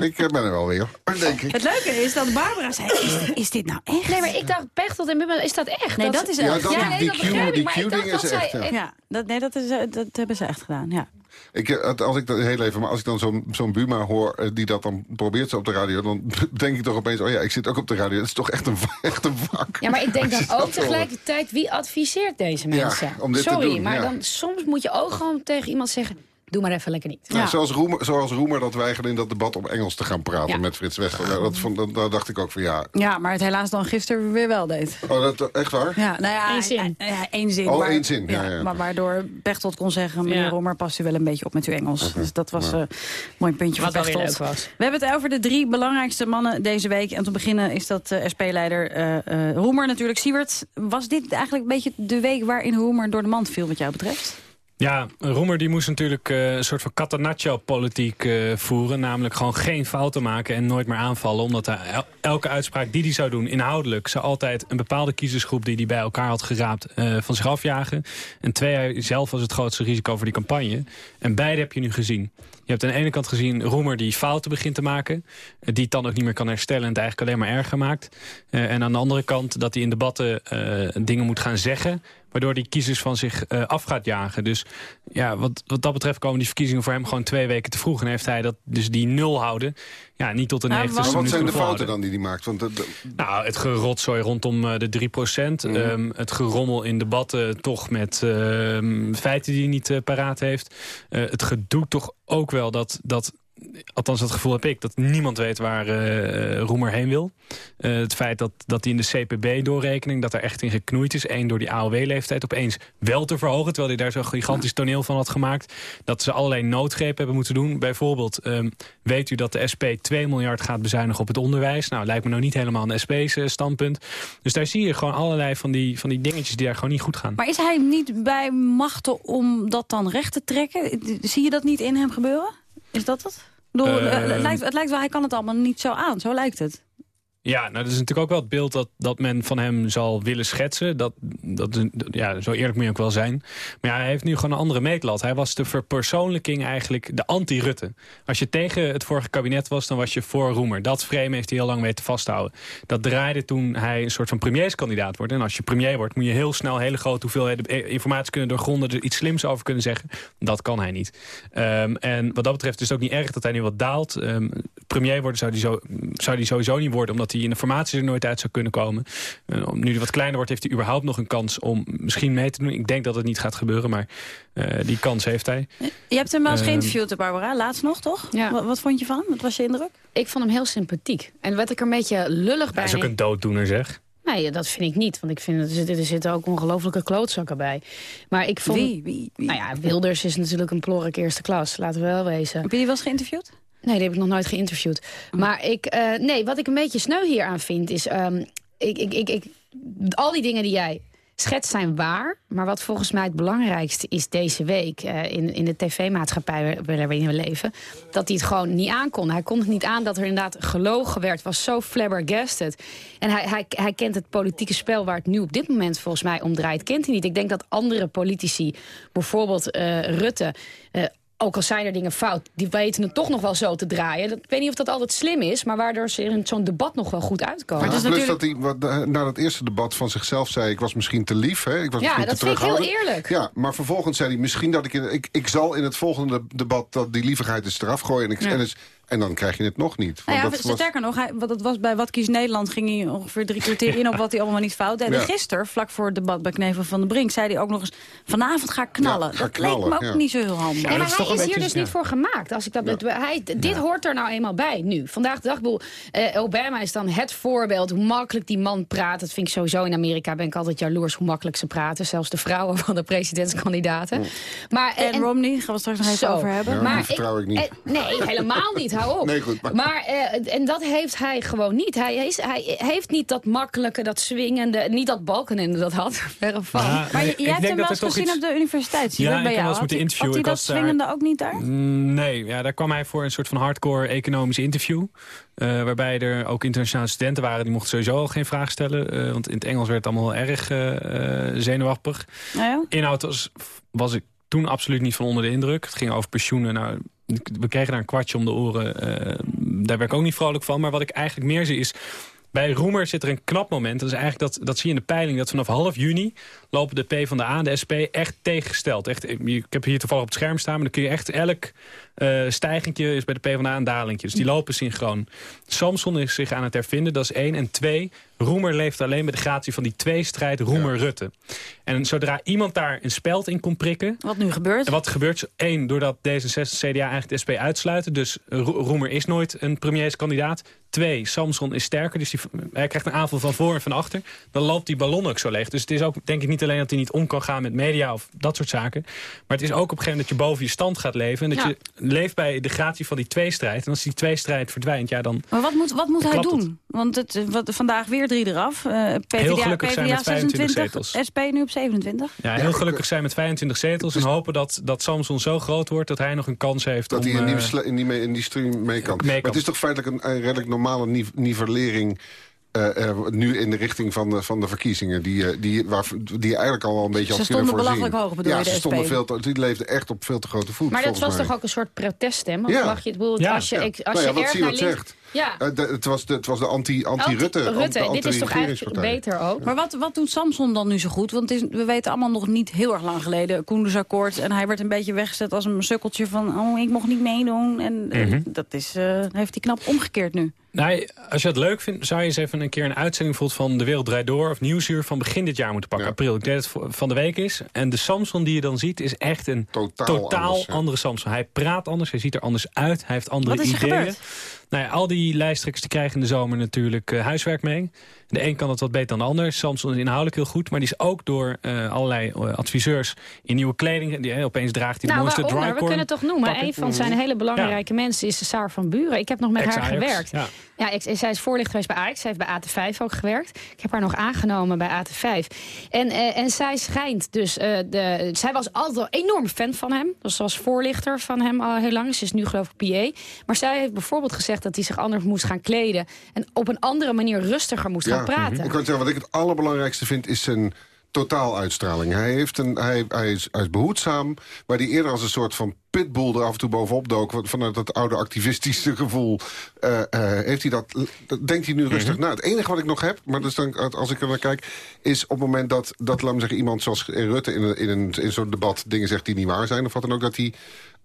ik eh, ben er wel weer, denk ik. Het leuke is dat Barbara zei, is, is dit nou echt? Nee, maar ik dacht, Pechtold en Buma, is dat echt? Nee, dat is Ja, echt. dat- Ja, nee, die dat begrijp ik, die maar ik Q-ding dacht is dat echt, zij- ja. Ja, dat, nee, dat, is, dat hebben ze echt gedaan, ja. Ik, eh, als ik dat heel even, maar als ik dan zo'n zo'n Buma hoor eh, die dat dan probeert zo op de radio, dan denk ik toch opeens, oh ja, ik zit ook op de radio. Dat is toch echt een, echt een vak. Ja, maar ik denk dan ook tegelijkertijd, wie adviseert deze Ja, mensen? om dit te Sorry, doen, maar ja. dan, soms moet je ook gewoon tegen iemand zeggen... doe maar even lekker niet. Nou, zoals, Roemer, zoals Roemer dat weigerde in dat debat om Engels te gaan praten Ja. met Frits Wester. Dat vond, dat, dacht ik ook van ja. Ja, maar het helaas dan gisteren weer wel deed. Oh, dat, echt waar? Ja, nou ja, Eén zin. Ja, één zin. Oh, waar- één zin, ja, ja. Maar waardoor Pechtold kon zeggen... meneer Ja. Rommer, past u wel een beetje op met uw Engels. Dus dat was een mooi puntje Wat van leuk was. We hebben het over de drie belangrijkste mannen deze week. En te beginnen is dat eh, SP-leider eh, eh, Roemer natuurlijk. Siewert, was dit eigenlijk een beetje de week waarin Roemer door de mand viel wat jou betreft? Ja, Roemer die moest natuurlijk eh, een soort van catenaccio-politiek eh, voeren. Namelijk gewoon geen fouten maken en nooit meer aanvallen. Omdat hij el- elke uitspraak die hij zou doen, inhoudelijk... zou altijd een bepaalde kiezersgroep die hij bij elkaar had geraapt... eh, van zich afjagen. En twee, zelf was het grootste risico voor die campagne. En beide heb je nu gezien. Je hebt aan de ene kant gezien Roemer die fouten begint te maken. die het dan ook niet meer kan herstellen en het eigenlijk alleen maar erger maakt. En aan de andere kant dat hij in debatten dingen moet gaan zeggen waardoor die kiezers van zich eh, af gaat jagen. Dus ja, wat, wat dat betreft komen die verkiezingen voor hem gewoon twee weken te vroeg. En heeft hij dat, dus die nul houden, ja, niet tot de Nou, 90 Maar wat zijn de fouten dan die hij maakt? Want dat- dat- Nou, het gerotzooi rondom eh, de 3 Mhm. Ehm, het gerommel in debatten toch met ehm, feiten die hij niet eh, paraat heeft. Het gedoe toch ook wel dat... dat Althans, dat gevoel heb ik, dat niemand weet waar eh, Roemer heen wil. Eh, het feit dat, dat hij in de CPB-doorrekening... dat er echt in geknoeid is. Eén, door die AOW-leeftijd opeens wel te verhogen... terwijl hij daar zo'n gigantisch toneel van had gemaakt. Dat ze allerlei noodgrepen hebben moeten doen. Bijvoorbeeld, ehm, weet u dat de SP 2 miljard gaat bezuinigen op het onderwijs? Nou, lijkt me nou niet helemaal een SP's eh, standpunt. Dus daar zie je gewoon allerlei van die, van die dingetjes... die daar gewoon niet goed gaan. Maar is hij niet bij machten om dat dan recht te trekken? Zie je dat niet in hem gebeuren? Is dat het? Bedoel, Ehm. eh, het, lijkt, het lijkt wel, hij kan het allemaal niet zo aan. Zo lijkt het. Ja, nou, dat is natuurlijk ook wel het beeld dat, dat men van hem zal willen schetsen. Dat, dat, ja, zo eerlijk moet je ook wel zijn. Maar ja, hij heeft nu gewoon een andere meetlat. Hij was de verpersoonlijking eigenlijk, de anti-Rutte. Als je tegen het vorige kabinet was, dan was je voor Roemer. Dat frame heeft hij heel lang weten vasthouden. Dat draaide toen hij een soort van premierskandidaat wordt. En als je premier wordt, moet je heel snel hele grote hoeveelheden eh, informatie kunnen doorgronden. Er iets slims over kunnen zeggen. Dat kan hij niet. Ehm, en wat dat betreft is het ook niet erg dat hij nu wat daalt. Ehm, premier worden zou hij, zo, zou hij sowieso niet worden, omdat hij in de formatie er nooit uit zou kunnen komen. Eh, nu hij wat kleiner wordt, heeft hij überhaupt nog een kans om misschien mee te doen. Ik denk dat het niet gaat gebeuren, maar eh, die kans heeft hij. Je hebt hem wel eens Ehm. geïnterviewd, Barbara, laatst nog, toch? Ja. Wat, wat vond je van? Wat was je indruk? Ik vond hem heel sympathiek. En wat ik er een beetje lullig bij... Hij is ook een dooddoener, zeg. Nee, dat vind ik niet. Want ik vind, er zitten, er zitten ook ongelofelijke klootzakken bij. Maar ik vond... Wie? Wie? Wie? Nou ja, Wilders is natuurlijk een plork eerste klas. Laten we wel wezen. Heb je die wel eens geïnterviewd? Nee, die heb ik nog nooit geïnterviewd. Maar ik, eh, nee, wat ik een beetje sneu hier aan vind is... ehm, ik, ik, ik, ik, al die dingen die jij schetst zijn waar. Maar wat volgens mij het belangrijkste is deze week... eh, in, in de tv-maatschappij waarin we leven... dat hij het gewoon niet aankon. Hij kon het niet aan dat er inderdaad gelogen werd. was zo flabbergasted. En hij, hij, hij kent het politieke spel waar het nu op dit moment volgens mij om draait... kent hij niet. Ik denk dat andere politici, bijvoorbeeld eh, Rutte... ook al zijn er dingen fout, die weten het toch nog wel zo te draaien. Dat, ik weet niet of dat altijd slim is, maar waardoor ze in zo'n debat nog wel goed uitkomen. Ja, plus dat hij wat, eh, na dat eerste debat van zichzelf zei... ik was misschien te lief, hè? ik was Ja, misschien dat te vind ik heel eerlijk. Ja, maar vervolgens zei hij misschien dat ik, in, ik... Ik zal in het volgende debat dat die lievigheid eens eraf gooien. En, ik, Ja. en, dus, En dan krijg je het nog niet. Nou Want ja, dat was- sterker nog, hij, wat het was bij Wat Kies Nederland... ging hij ongeveer drie kwartier in op wat hij allemaal niet fout deed. Ja. En gisteren, vlak voor het debat bij Knevel van de Brink... zei hij ook nog eens, vanavond ga ik knallen. Ja, ga dat knallen, leek me ook niet zo heel handig. Maar hij is hier dus niet voor gemaakt. Als ik dat, hij, dit hoort er nou eenmaal bij nu. Vandaag de dag, ik bedoel, eh, Obama is dan het voorbeeld. Hoe makkelijk die man praat. Dat vind ik sowieso in Amerika. Ben ik altijd jaloers hoe makkelijk ze praten. Zelfs de vrouwen van de presidentskandidaten. Maar, eh, En Romney, gaan we het straks nog even over hebben. Ja, maar, vertrouw ik niet. eh, nee, helemaal niet. Hou op. Nee, goed, maar- maar eh, en dat heeft hij gewoon niet. Hij, is, hij heeft niet dat makkelijke, dat swingende... Niet dat Balkenende dat had, verre van. Ja, Maar nee, ik jij hebt hem wel eens gezien iets- op de universiteit. Zie Ja, bij ik heb jou? wel eens moeten Had hij- interviewen. Had Ik hij was dat daar- swingende ook niet daar? Mm, Nee, ja, daar kwam hij voor een soort van hardcore economisch interview. eh, waarbij er ook internationale studenten waren. Die mochten sowieso al geen vraag stellen. eh, want in het Engels werd het allemaal heel erg eh, eh, zenuwachtig. Nou ja. Inhoud was, was ik toen absoluut niet van onder de indruk. Het ging over pensioenen. Nou, we kregen daar een kwartje om de oren. eh, daar werd ik ook niet vrolijk van. Maar wat ik eigenlijk meer zie is... Bij Roemer zit er een knap moment. Dat is eigenlijk dat, dat zie je in de peiling. Dat vanaf half juni lopen de P van de A en de SP echt tegengesteld. Echt, ik heb hier toevallig op het scherm staan. Maar dan kun je echt elk stijgingje is bij de P van de A een dalingje. Dus die lopen synchroon. Samson is zich aan het hervinden. Dat is één. En twee, Roemer leeft alleen met de gratie van die tweestrijd Roemer-Rutte. En zodra iemand daar een speld in kon prikken... Wat nu gebeurt? En wat gebeurt? Eén, doordat D66 CDA eigenlijk de SP uitsluiten. Dus Ro- Roemer is nooit een premierskandidaat. Twee, Samson is sterker. Dus die, hij krijgt een aanval van voor en van achter. Dan loopt die ballon ook zo leeg. Dus het is ook denk ik niet alleen dat hij niet om kan gaan met media of dat soort zaken. Maar het is ook op een gegeven moment dat je boven je stand gaat leven. En dat Ja. je leeft bij de gratie van die tweestrijd. En als die tweestrijd verdwijnt, ja dan... Maar wat moet, wat moet hij doen? Want het, wat, vandaag weer drie eraf. Eh PvdA, Heel gelukkig zijn met 25 26, zetels. SP nu op 27. Ja, heel gelukkig zijn met 25 zetels. En hopen dat, dat Samson zo groot wordt dat hij nog een kans heeft Dat om... hij in die, eh, in die, mee- in die stream mee kan. Mee Maar kan. het is toch feitelijk een, een redelijk normale nive- nivellering... eh, eh, nu in de richting van de, van de verkiezingen. Die, eh, die, waar, die je eigenlijk al wel een beetje Ze had kunnen stonden voorzien. belachelijk hoog, bedoel ja, je, de ze stonden SP? veel te, die leefden echt op veel te grote voet. Maar dat was mij. toch ook een soort proteststem? Want Ja. mag je het bedoel, Ja. als je, Ja. als Nou ja, je wat erg naar links... zegt. Ja. Eh, de- het, was de, het was de anti-Rutte. Anti- Rutte, dit is toch eigenlijk beter ook? Maar wat, wat doet Samson dan nu zo goed? Want is, we weten allemaal nog niet heel erg lang geleden... Koendersakkoord. En hij werd een beetje weggezet als een sukkeltje van... oh, ik mocht niet meedoen. En eh, Mhm. dat is, eh, heeft hij knap omgekeerd nu. Nee, als je het leuk vindt, zou je eens even een keer een uitzending bijvoorbeeld van De Wereld Draait Door of Nieuwsuur van begin dit jaar moeten pakken. April. Ik denk dat het van de week is. En de Samson die je dan ziet is echt een totaal, anders, andere Samson. Hij praat anders, hij ziet er anders uit, hij heeft andere Wat is er ideeën. gebeurd? Nou ja, al die lijsttrekkers krijgen in de zomer natuurlijk eh, huiswerk mee. De een kan het wat beter dan de ander. Samson is inhoudelijk heel goed, maar die is ook door eh, allerlei eh, adviseurs in nieuwe kleding. Die, eh, opeens draagt hij de Nou, mooiste waaronder? We drycorn kunnen het toch noemen. pakken. Een van zijn hele belangrijke mensen is Saar van Buren. Ik heb nog met haar gewerkt. ja. Ja, ik, zij is voorlichter geweest bij Ajax. Zij heeft bij AT5 ook gewerkt. Ik heb haar nog aangenomen bij AT5. En, eh, en zij schijnt dus... de, zij was altijd al enorm fan van hem. Dus ze was voorlichter van hem al heel lang. Ze is nu geloof ik PA. Maar zij heeft bijvoorbeeld gezegd dat hij zich anders moest gaan kleden. En op een andere manier rustiger moest gaan praten. Ik kan zeggen, wat ik het allerbelangrijkste vind is zijn totaaluitstraling. Hij, heeft een, hij, hij, is, hij is behoedzaam, waar hij eerder als een soort van pitbull er af en toe bovenop dook... vanuit dat oude activistische gevoel, eh, eh, heeft hij dat, dat denkt hij nu rustig na. Het enige wat ik nog heb, maar dat is dan, als ik er naar kijk... is op het moment dat, dat laat me zeggen, iemand zoals Rutte in, een, in, een, in zo'n debat... dingen zegt die niet waar zijn, of wat dan ook, dat hij...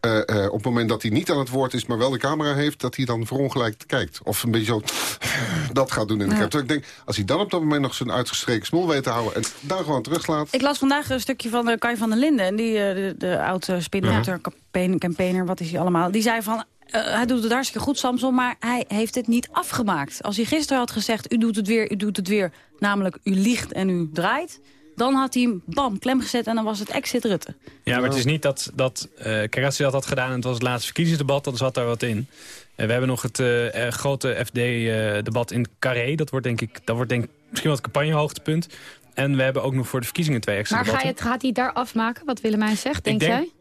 eh, eh, op het moment dat hij niet aan het woord is, maar wel de camera heeft... dat hij dan verongelijkt kijkt. Of een beetje zo dat gaat doen in de Ja. Dus ik denk, als hij dan op dat moment nog zijn uitgestreken smoel weet te houden... en dan gewoon terugslaat... Ik las vandaag een stukje van de Kai van der Linden. En die, eh, de, de campaign- campaigner, wat is hij allemaal? Die zei van, eh, hij doet het hartstikke goed, Samson, maar hij heeft het niet afgemaakt. Als hij gisteren had gezegd, u doet het weer, u doet het weer, namelijk u liegt en u draait... dan had hij hem, bam, klem gezet en dan was het exit Rutte. Ja, maar het is niet dat... dat eh kijk, als hij dat had gedaan en het was het laatste verkiezingsdebat... dan zat daar wat in. En we hebben nog het eh, eh, grote FD-debat in Carré. Dat wordt denk ik, dat wordt denk ik misschien wel het campagnehoogtepunt. En we hebben ook nog voor de verkiezingen twee extra Maar ga je het, gaat hij daar afmaken, wat Willemijn zegt, denk, denk- jij?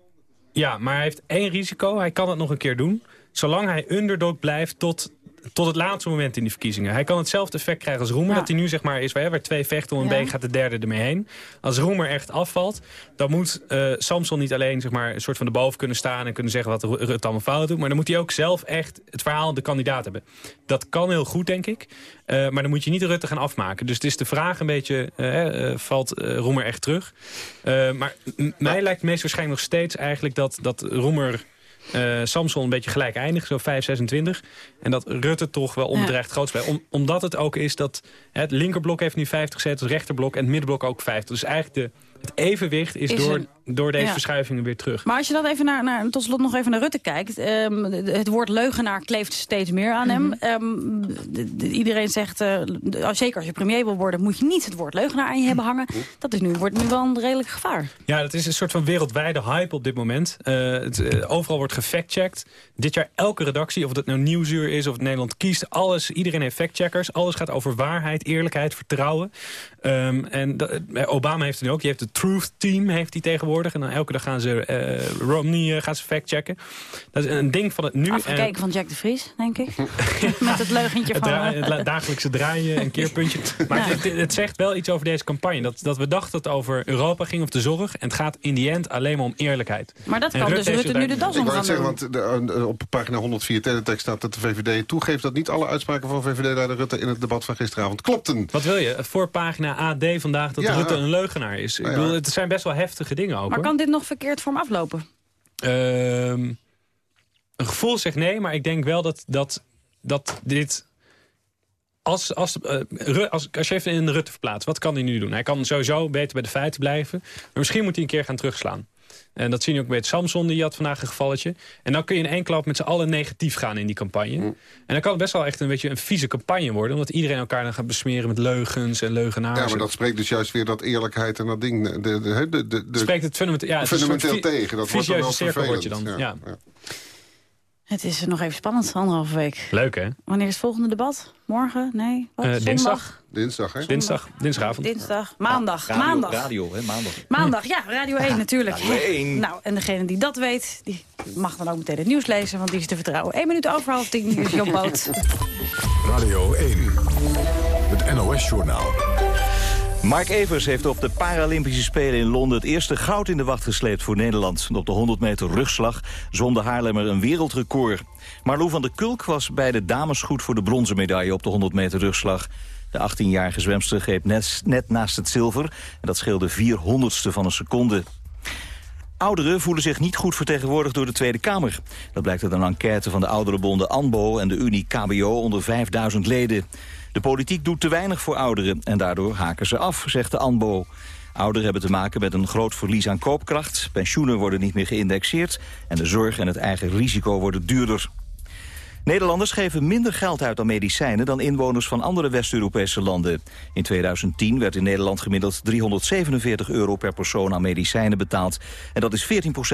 Ja, maar hij heeft één risico. Hij kan het nog een keer doen. Zolang hij underdog blijft tot, tot het laatste moment in die verkiezingen. Hij kan hetzelfde effect krijgen als Roemer. Ja. Dat hij nu zeg maar is waar, waar twee vechten om een Ja. beek gaat de derde ermee heen. Als Roemer echt afvalt, dan moet eh, Samson niet alleen zeg maar, een soort van de boven kunnen staan... en kunnen zeggen wat Ru- Rutte allemaal fout doet. Maar dan moet hij ook zelf echt het verhaal de kandidaat hebben. Dat kan heel goed, denk ik. Eh, maar dan moet je niet Rutte gaan afmaken. Dus het is de vraag een beetje, eh, valt Roemer echt terug? Maar mij lijkt het meest waarschijnlijk nog steeds eigenlijk dat, dat Roemer eh, Samson een beetje gelijkeindig, zo 5, 26. En dat Rutte toch wel onbedreigd groot is. Om, omdat het ook is dat het linkerblok heeft nu 50 zetels, het rechterblok en het middenblok ook 50. Dus eigenlijk de, het evenwicht is, Is door, een- door deze ja. verschuivingen weer terug. Maar als je dan even naar, naar, tot slot nog even naar Rutte kijkt. ehm, het woord leugenaar kleeft steeds meer aan hem. Ehm, de- de- iedereen zegt, als- zeker als je premier wil worden... moet je niet het woord leugenaar aan je hebben hangen. Dat is nu, wordt nu wel een redelijk gevaar. Ja, dat is een soort van wereldwijde hype op dit moment. Eh, het, eh, overal wordt gefactcheckt. Dit jaar elke redactie, of het nou Nieuwsuur is of het Nederland kiest... alles, iedereen heeft factcheckers. Alles gaat over waarheid, eerlijkheid, vertrouwen. Ehm, en Obama heeft het nu ook. Die heeft het Truth Team heeft hij tegenwoordig. En dan elke dag gaan ze eh, Romney eh, gaan ze factchecken. Dat is een ding van het nu. Afgekeken En- van Jack de Vries, denk ik. Met het leugentje het, van... eh, het dagelijkse draaien en keerpuntje. Maar Ja. het, het- het zegt wel iets over deze campagne. Dat, dat we dachten dat het over Europa ging of de zorg. En het gaat in die end alleen maar om eerlijkheid. Maar dat En kan dus heeft Rutte nu de das om gaan zeggen, want de- eh, op pagina 104 teletext staat dat de VVD toegeeft... dat niet alle uitspraken van VVD-leider Rutte in het debat van gisteravond klopten. Wat wil je? Voorpagina AD vandaag dat Ja. Rutte een leugenaar is. Ik ja. Bedoel, het zijn best wel heftige dingen ook. Maar hoor. kan dit nog verkeerd voor hem aflopen? Ehm, een gevoel zegt nee, maar ik denk wel dat, dat, dat dit... Als, als, eh, als, als je even in Rutte verplaatst, wat kan hij nu doen? Hij kan sowieso beter bij de feiten blijven. Maar misschien moet hij een keer gaan terugslaan. En dat zien we ook bij het Samson, die had vandaag een gevalletje. En dan kun je in één klap met z'n allen negatief gaan in die campagne. En dan kan het best wel echt een beetje een vieze campagne worden. Omdat iedereen elkaar dan gaat besmeren met leugens en leugenaars. Ja, maar dat spreekt dus juist weer dat eerlijkheid en dat ding... De, de, de, de, de, de- spreekt het fundamenta- ja, het fundamenteel tegen. Dat wordt dan wel word je vervelend. dan, ja. Het is nog even spannend, anderhalve week. Leuk, hè? Wanneer is het volgende debat? Morgen? Nee? Wat? Eh, Zondag? dinsdag. Dinsdag, hè? Dinsdag, dinsdagavond. Dinsdag? Maandag? Radio, maandag? Radio, hè, maandag. Maandag, ja, Radio 1 natuurlijk. Radio 1. Nou, en degene die dat weet, die mag dan ook meteen het nieuws lezen, want die is te vertrouwen. 1 minuut over half tien, is Jan Boot. Radio 1. Het NOS-journaal. Mark Evers heeft op de Paralympische Spelen in Londen... het eerste goud in de wacht gesleept voor Nederland. Op de 100 meter rugslag zonde Haarlemmer een wereldrecord. Marlou van der Kulk was bij de dames goed voor de bronzen medaille... op de 100 meter rugslag. De 18-jarige zwemster greep net, net naast het zilver... en dat scheelde 400ste van een seconde. Ouderen voelen zich niet goed vertegenwoordigd door de Tweede Kamer. Dat blijkt uit een enquête van de ouderenbonden ANBO en de Unie KBO onder 5000 leden. De politiek doet te weinig voor ouderen en daardoor haken ze af, zegt de ANBO. Ouderen hebben te maken met een groot verlies aan koopkracht. Pensioenen worden niet meer geïndexeerd en de zorg en het eigen risico worden duurder. Nederlanders geven minder geld uit aan medicijnen dan inwoners van andere West-Europese landen. In 2010 werd in Nederland gemiddeld 347 euro per persoon aan medicijnen betaald. En dat is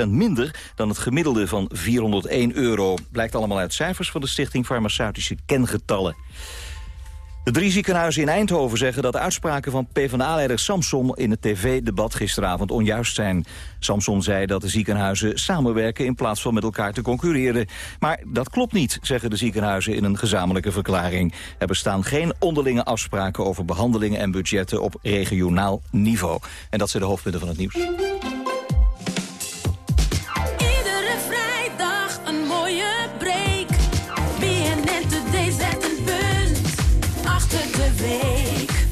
14% minder dan het gemiddelde van 401 euro. Blijkt allemaal uit cijfers van de Stichting Farmaceutische Kengetallen. De drie ziekenhuizen in Eindhoven zeggen dat uitspraken van PvdA-leider Samson in het tv-debat gisteravond onjuist zijn. Samson zei dat de ziekenhuizen samenwerken in plaats van met elkaar te concurreren. Maar dat klopt niet, zeggen de ziekenhuizen in een gezamenlijke verklaring. Er bestaan geen onderlinge afspraken over behandelingen en budgetten op regionaal niveau. En dat zijn de hoofdpunten van het nieuws. Week.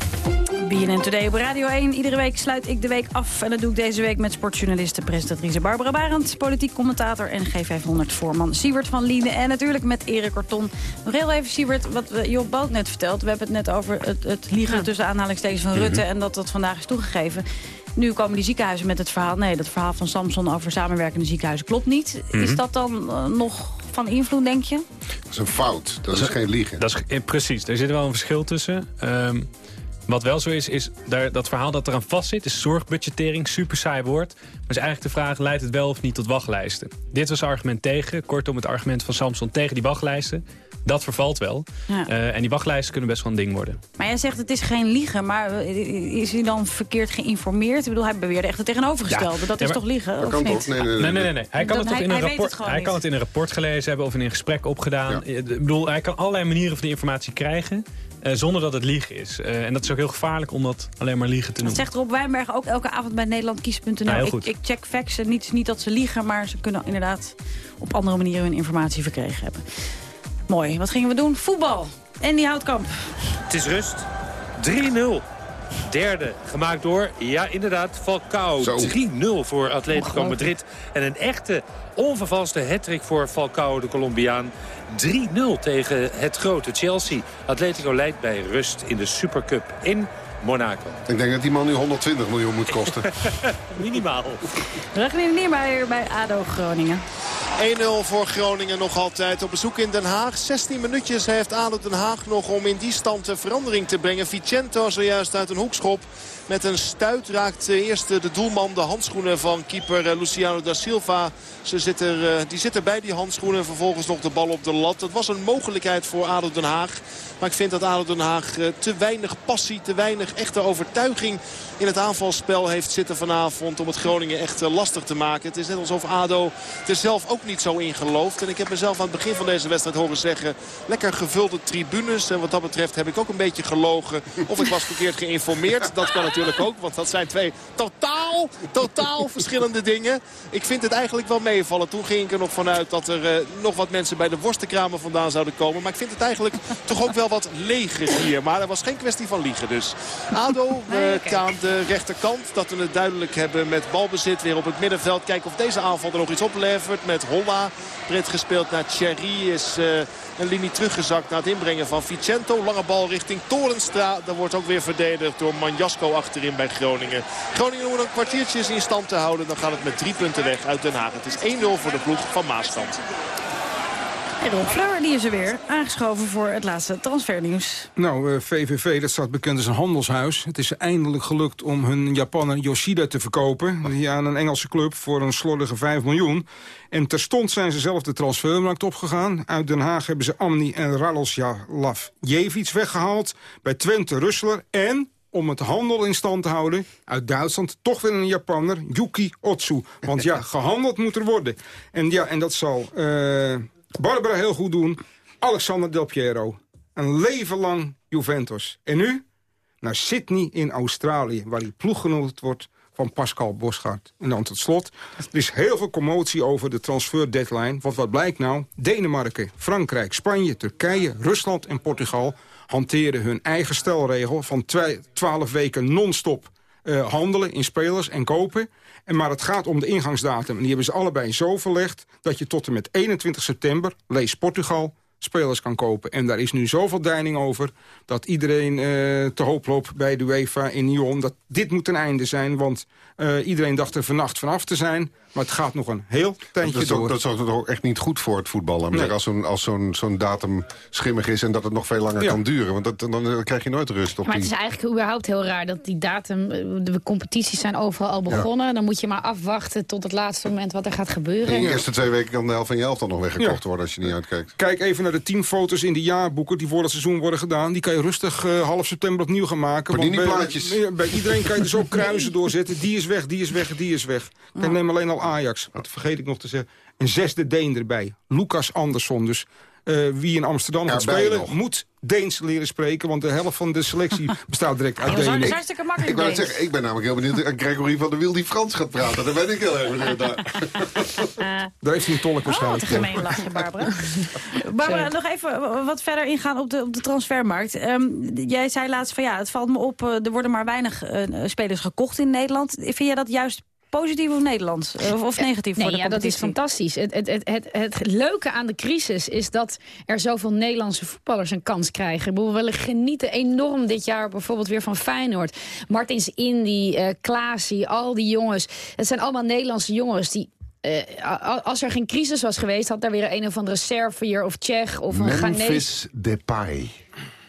BNN Today op Radio 1. Iedere week sluit ik de week af. En dat doe ik deze week met sportjournaliste, presentatrice Barbara Barend... politiek commentator en G500-voorman Siebert van Liene... en natuurlijk met Erik Korton. Nog heel even, Siebert, wat Job Boot net vertelt. We hebben het net over het, het liegen tussen aanhalingstekens van Rutte... en dat dat vandaag is toegegeven. Nu komen die ziekenhuizen met het verhaal... nee, dat verhaal van Samson over samenwerkende ziekenhuizen klopt niet. Mhm. Is dat dan eh, nog van invloed, denk je? Dat is een fout. Dat, is geen liegen. Dat is, eh, precies, er zit wel een verschil tussen. Ehm, wat wel zo is, is daar, dat verhaal dat eraan vast zit... is zorgbudgettering, super saai woord. Maar is eigenlijk de vraag, leidt het wel of niet tot wachtlijsten? Dit was argument tegen. Kortom, het argument van Samson tegen die wachtlijsten. Dat vervalt wel. Ja. Eh, en die wachtlijsten kunnen best wel een ding worden. Maar jij zegt het is geen liegen, maar eh, is hij dan verkeerd geïnformeerd? Ik bedoel, hij beweerde echt het tegenovergestelde. Ja. dat Ja, is maar- toch liegen? Dat of kan niet? toch? Nee, nee, nee. nee, Hij kan Dan het toch in een rapport. het gewoon Hij niet. kan het in een rapport gelezen hebben of in een gesprek opgedaan. Ik bedoel, hij kan allerlei manieren van die informatie krijgen. eh, zonder dat het liegen is. Eh, en dat is ook heel gevaarlijk om dat alleen maar liegen te Dat noemen. zegt Rob Wijnberg ook elke avond bij nederlandkies.nl. Ja, heel ik, ik check facts en niet, niet dat ze liegen, maar ze kunnen inderdaad op andere manieren hun informatie verkregen hebben. Mooi. Wat gingen we doen? Voetbal. En die houtkamp. Het is rust. 3-0. Derde, gemaakt door, ja inderdaad, Falcao. Zo. 3-0 voor Atletico Madrid. En een echte, onvervalste hattrick voor Falcao, de Colombiaan. 3-0 tegen het grote Chelsea. Atletico leidt bij rust in de Supercup in Monaco. Ik denk dat die man nu 120 miljoen moet kosten. Minimaal. Ragnar Niemeyer bij ADO Groningen. 1-0 voor Groningen nog altijd op bezoek in Den Haag. 16 minuutjes heeft ADO Den Haag nog om in die stand een verandering te brengen. Vicento zojuist uit een hoekschop. Met een stuit raakt eh, eerst de doelman de handschoenen van keeper eh, Luciano da Silva. Ze zit er, eh, die zit er bij die handschoenen. Vervolgens nog de bal op de lat. Dat was een mogelijkheid voor ADO Den Haag. Maar ik vind dat ADO Den Haag eh, te weinig passie, te weinig echte overtuiging in het aanvalspel heeft zitten vanavond. Om het Groningen echt eh, lastig te maken. Het is net alsof ADO er zelf ook niet zo in gelooft. En ik heb mezelf aan het begin van deze wedstrijd horen zeggen... lekker gevulde tribunes. En wat dat betreft heb ik ook een beetje gelogen. Of ik was verkeerd geïnformeerd. Dat kan natuurlijk ook. Want dat zijn twee totaal, totaal verschillende dingen. Ik vind het eigenlijk wel meevallen. Toen ging ik er nog vanuit dat er eh, nog wat mensen bij de worstenkramen vandaan zouden komen. Maar ik vind het eigenlijk toch ook wel wat leger hier. Maar er was geen kwestie van liegen dus. ADO eh, aan de rechterkant. Dat we het duidelijk hebben met balbezit weer op het middenveld. Kijken of deze aanval er nog iets oplevert met Holla. Breed gespeeld naar Thierry. Is eh, een linie teruggezakt naar het inbrengen van Vicento. Lange bal richting Torenstra. Dat wordt ook weer verdedigd door Manjasko achterin bij Groningen. Groningen moet een kwartiertje in stand te houden. Dan gaat het met drie punten weg uit Den Haag. Het is 1-0 voor de ploeg van Maaskant. En Rob Fleur, die is er weer. Aangeschoven voor het laatste transfernieuws. Nou, eh, VVV, dat staat bekend als een handelshuis. Het is eindelijk gelukt om hun Japaner Yoshida te verkopen... die aan een Engelse club voor een slordige 5 miljoen. En terstond zijn ze zelf de transfermarkt opgegaan. Uit Den Haag hebben ze Amni en Radosław Jevic weggehaald. Bij Twente Russler en om het handel in stand te houden... uit Duitsland toch weer een Japanner, Yuki Otsu. Want ja, gehandeld moet er worden. En ja, en dat zal eh, Barbara heel goed doen. Alexander Del Piero. Een leven lang Juventus. En nu? Naar Sydney in Australië, waar hij ploeggenoot wordt van Pascal Bosgaard. En dan tot slot, er is heel veel commotie over de transfer deadline. Want wat blijkt nou? Denemarken, Frankrijk, Spanje, Turkije, Rusland en Portugal... hanteren hun eigen stelregel van 12 weken non-stop eh, handelen in spelers en kopen. En maar het gaat om de ingangsdatum. En die hebben ze allebei zo verlegd dat je tot en met 21 september, lees Portugal, spelers kan kopen. En daar is nu zoveel deining over dat iedereen eh, te hoop loopt bij de UEFA in Lyon. Dat dit moet een einde zijn, want eh, iedereen dacht er vannacht vanaf te zijn. Maar het gaat nog een heel tijdje Dat ook, door. dat is ook ook echt niet goed voor het voetballen. Nee. Als zo'n als zo'n zo'n datum schimmig is en dat het nog veel langer Ja. kan duren. Want dat, dan, dan krijg je nooit rust op Maar het is eigenlijk überhaupt heel raar dat die datum... eh, De competities zijn overal al begonnen. Dan moet je maar afwachten tot het laatste moment wat er gaat gebeuren. In de eerste twee weken kan de helft van je elftal nog weggekocht worden als je niet uitkijkt. Kijk even naar de teamfoto's in de jaarboeken die voor het seizoen worden gedaan. Die kan je rustig eh, half september opnieuw gaan maken. Want bij, bij- bij iedereen kan je dus ook kruisen doorzetten. Die is weg, die is weg, die is weg. Kijk, neem alleen al Ajax. Dat vergeet ik nog te zeggen. Een zesde Deen erbij. Lucas Andersson. Dus eh, wie in Amsterdam gaat spelen, nog. moet Deens leren spreken. Want de helft van de selectie bestaat direct uit Denen. Dat is hartstikke makkelijk. Ik, wou zeggen, ik ben namelijk heel benieuwd aan Gregory van der Wiel die Frans gaat praten. Daar ben ik heel erg benieuwd naar. Daar heeft hij een tolk Oh, wat waarschijnlijk. een gemeen lachje, Barbara. Barbara, nog even wat verder ingaan op de, op de transfermarkt. Ehm, jij zei laatst van ja, het valt me op, eh, er worden maar weinig eh, spelers gekocht in Nederland. Vind jij dat juist positief of Nederlands? Eh, Of, of negatief Nee, voor de ja, dat is fantastisch. Het, het, het, het, het leuke aan de crisis is dat er zoveel Nederlandse voetballers een kans krijgen. We genieten enorm dit jaar bijvoorbeeld weer van Feyenoord. Martins Indy, eh Klaasie, al die jongens. Het zijn allemaal Nederlandse jongens die... eh, als er geen crisis was geweest, had daar weer een of andere Serviër of Tsjech of een Ghanese... Memphis Depay.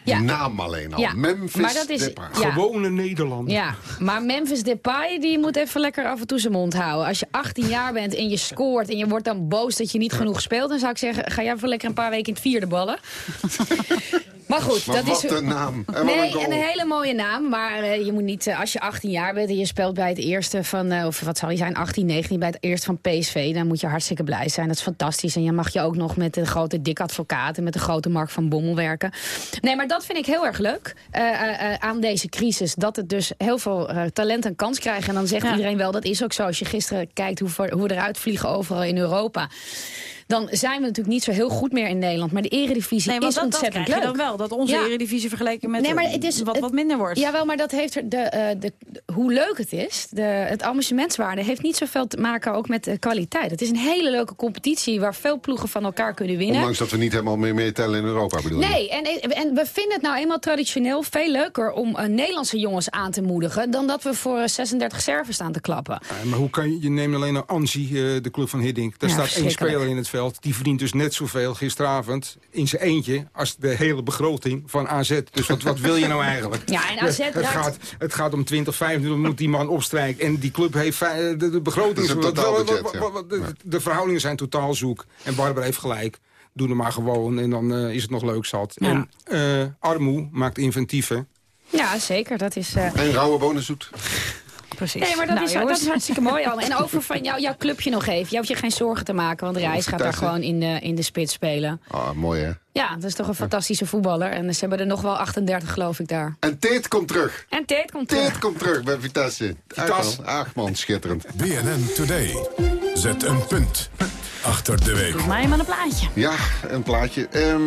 Die naam alleen al. Ja, Memphis maar dat is- Depay. ja. Gewone Nederlander. Ja, maar Memphis Depay die moet even lekker af en toe zijn mond houden. Als je 18 jaar bent en je scoort en je wordt dan boos dat je niet genoeg speelt... dan zou ik zeggen, ga jij even lekker een paar weken in het vierde ballen. maar goed, Maar dat wat is... een naam. En wat een Nee, goal. en een hele mooie naam. Maar eh, je moet niet, eh, als je 18 jaar bent en je speelt bij het eerste van... eh, of wat zal je zijn, 18, 19, bij het eerste van PSV... dan moet je hartstikke blij zijn. Dat is fantastisch. En je mag je ook nog met de grote dik advocaat... en met de grote Mark van Bommel werken. Nee, maar dat vind ik heel erg leuk eh, eh, eh, aan deze crisis. Dat het dus heel veel talent een kans krijgen. En dan zegt iedereen wel, dat is ook zo. Als je gisteren kijkt hoe, hoe we eruit vliegen overal in Europa dan zijn we natuurlijk niet zo heel goed meer in Nederland. Maar de eredivisie Nee, is dat, dat ontzettend krijg je leuk. dan wel. Dat onze Ja. eredivisie vergeleken met Nee, maar eh, het is, wat, wat minder wordt. Jawel, maar dat heeft er de, eh, de, de- hoe leuk het is. De, het amusementswaarde heeft niet zoveel te maken ook met de kwaliteit. Het is een hele leuke competitie waar veel ploegen van elkaar kunnen winnen. Ondanks dat we niet helemaal meer meetellen in Europa, bedoel je? Nee, en, en we vinden het nou eenmaal traditioneel veel leuker om eh, Nederlandse jongens aan te moedigen... dan dat we voor eh, 36 Serven staan te klappen. Ja, maar hoe kan je, je neemt alleen naar Anzi, eh, de club van Hiddink. Daar Ja, staat één speler in het Die verdient dus net zoveel gisteravond in zijn eentje... als de hele begroting van AZ. Dus wat, wat wil je nou eigenlijk? Ja, en AZ het, raakt- gaat, het gaat om 20, 25, moet die man opstrijken. En die club heeft de, de begroting... Wat- wat- wat- de, de verhoudingen zijn totaal zoek. En Barbara heeft gelijk. Doe er maar gewoon en dan eh, is het nog leuk zat. Ja. En eh armoe maakt inventieven. Ja, zeker. Dat is... eh, En rauwe bonenzoet. Precies. Nee, maar dat, Nou, is, dat is hartstikke mooi allemaal. En over van jou, jouw clubje nog even. Je hoeft je geen zorgen te maken, want Reis gaat daar gewoon in de, in de spits spelen. Ah, mooi hè. Ja, dat is toch een fantastische voetballer. En ze hebben er nog wel 38, geloof ik, daar. En Teet komt terug. En Teet komt terug. Teet komt terug bij Vitesse. Ach man, ach man, schitterend. BNN Today. Zet een punt achter de week. Doe mij maar een plaatje. Ja, een plaatje. Ehm,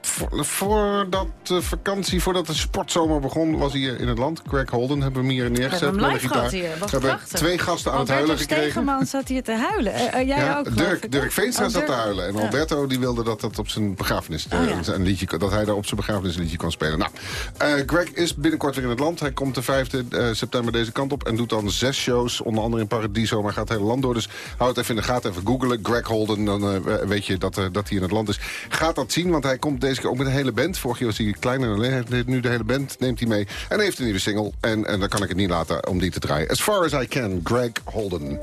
vo- voordat de vakantie, voordat de sportzomer begon, was hier in het land. Greg Holden hebben we hem hier neergezet. We hebben hem live gehad hier. Was we hebben prachtig. twee gasten aan het huilen gekregen. Stegeman zat hier te huilen. Eh, eh, jij Ja, ook, Dirk? Dirk Veenstra Oh, zat te huilen. En. Alberto die wilde dat dat op zijn begrafenis eh, Oh, ja. een liedje, dat hij daar op zijn begrafenis een liedje kon spelen. Nou, eh, Greg is binnenkort weer in het land. Hij komt de 5e eh, september deze kant op en doet dan zes shows. Onder andere in Paradiso, maar gaat het hele land door. Dus hou het even in de gaten. Even googlen. Greg Holden, dan eh, weet je dat, eh, dat hij in het land is. Gaat dat zien, want hij komt deze keer ook met een hele band. Vorig jaar was hij klein en alleen. Hij heeft nu de hele band, neemt hij mee. En heeft een nieuwe single. En, en dan kan ik het niet laten om die te draaien. As far as I can, Greg Holden.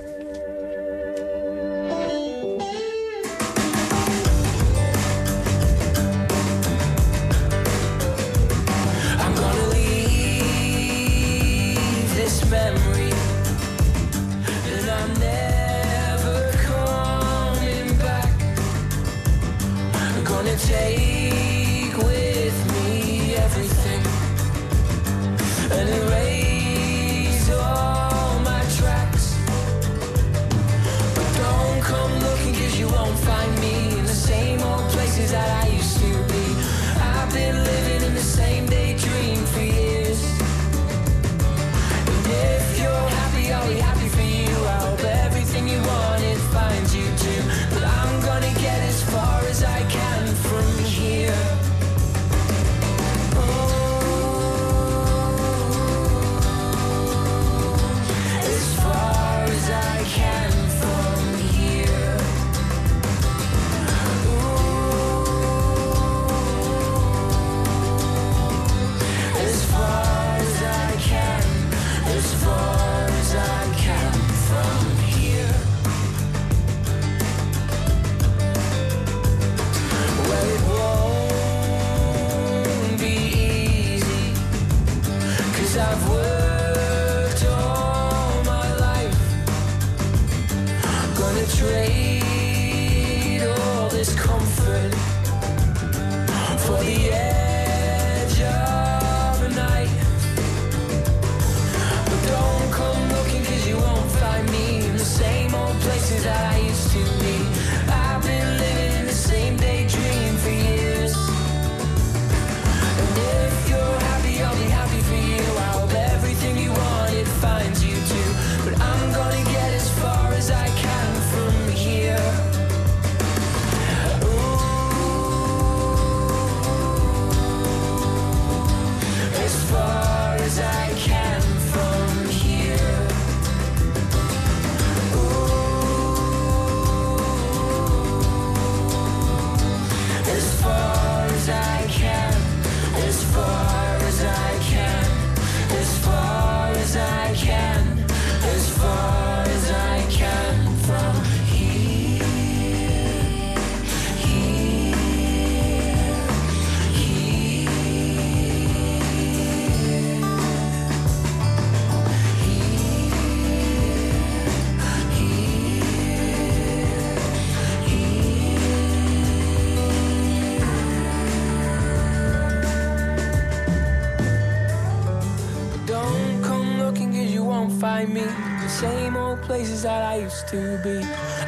Places that I used to be.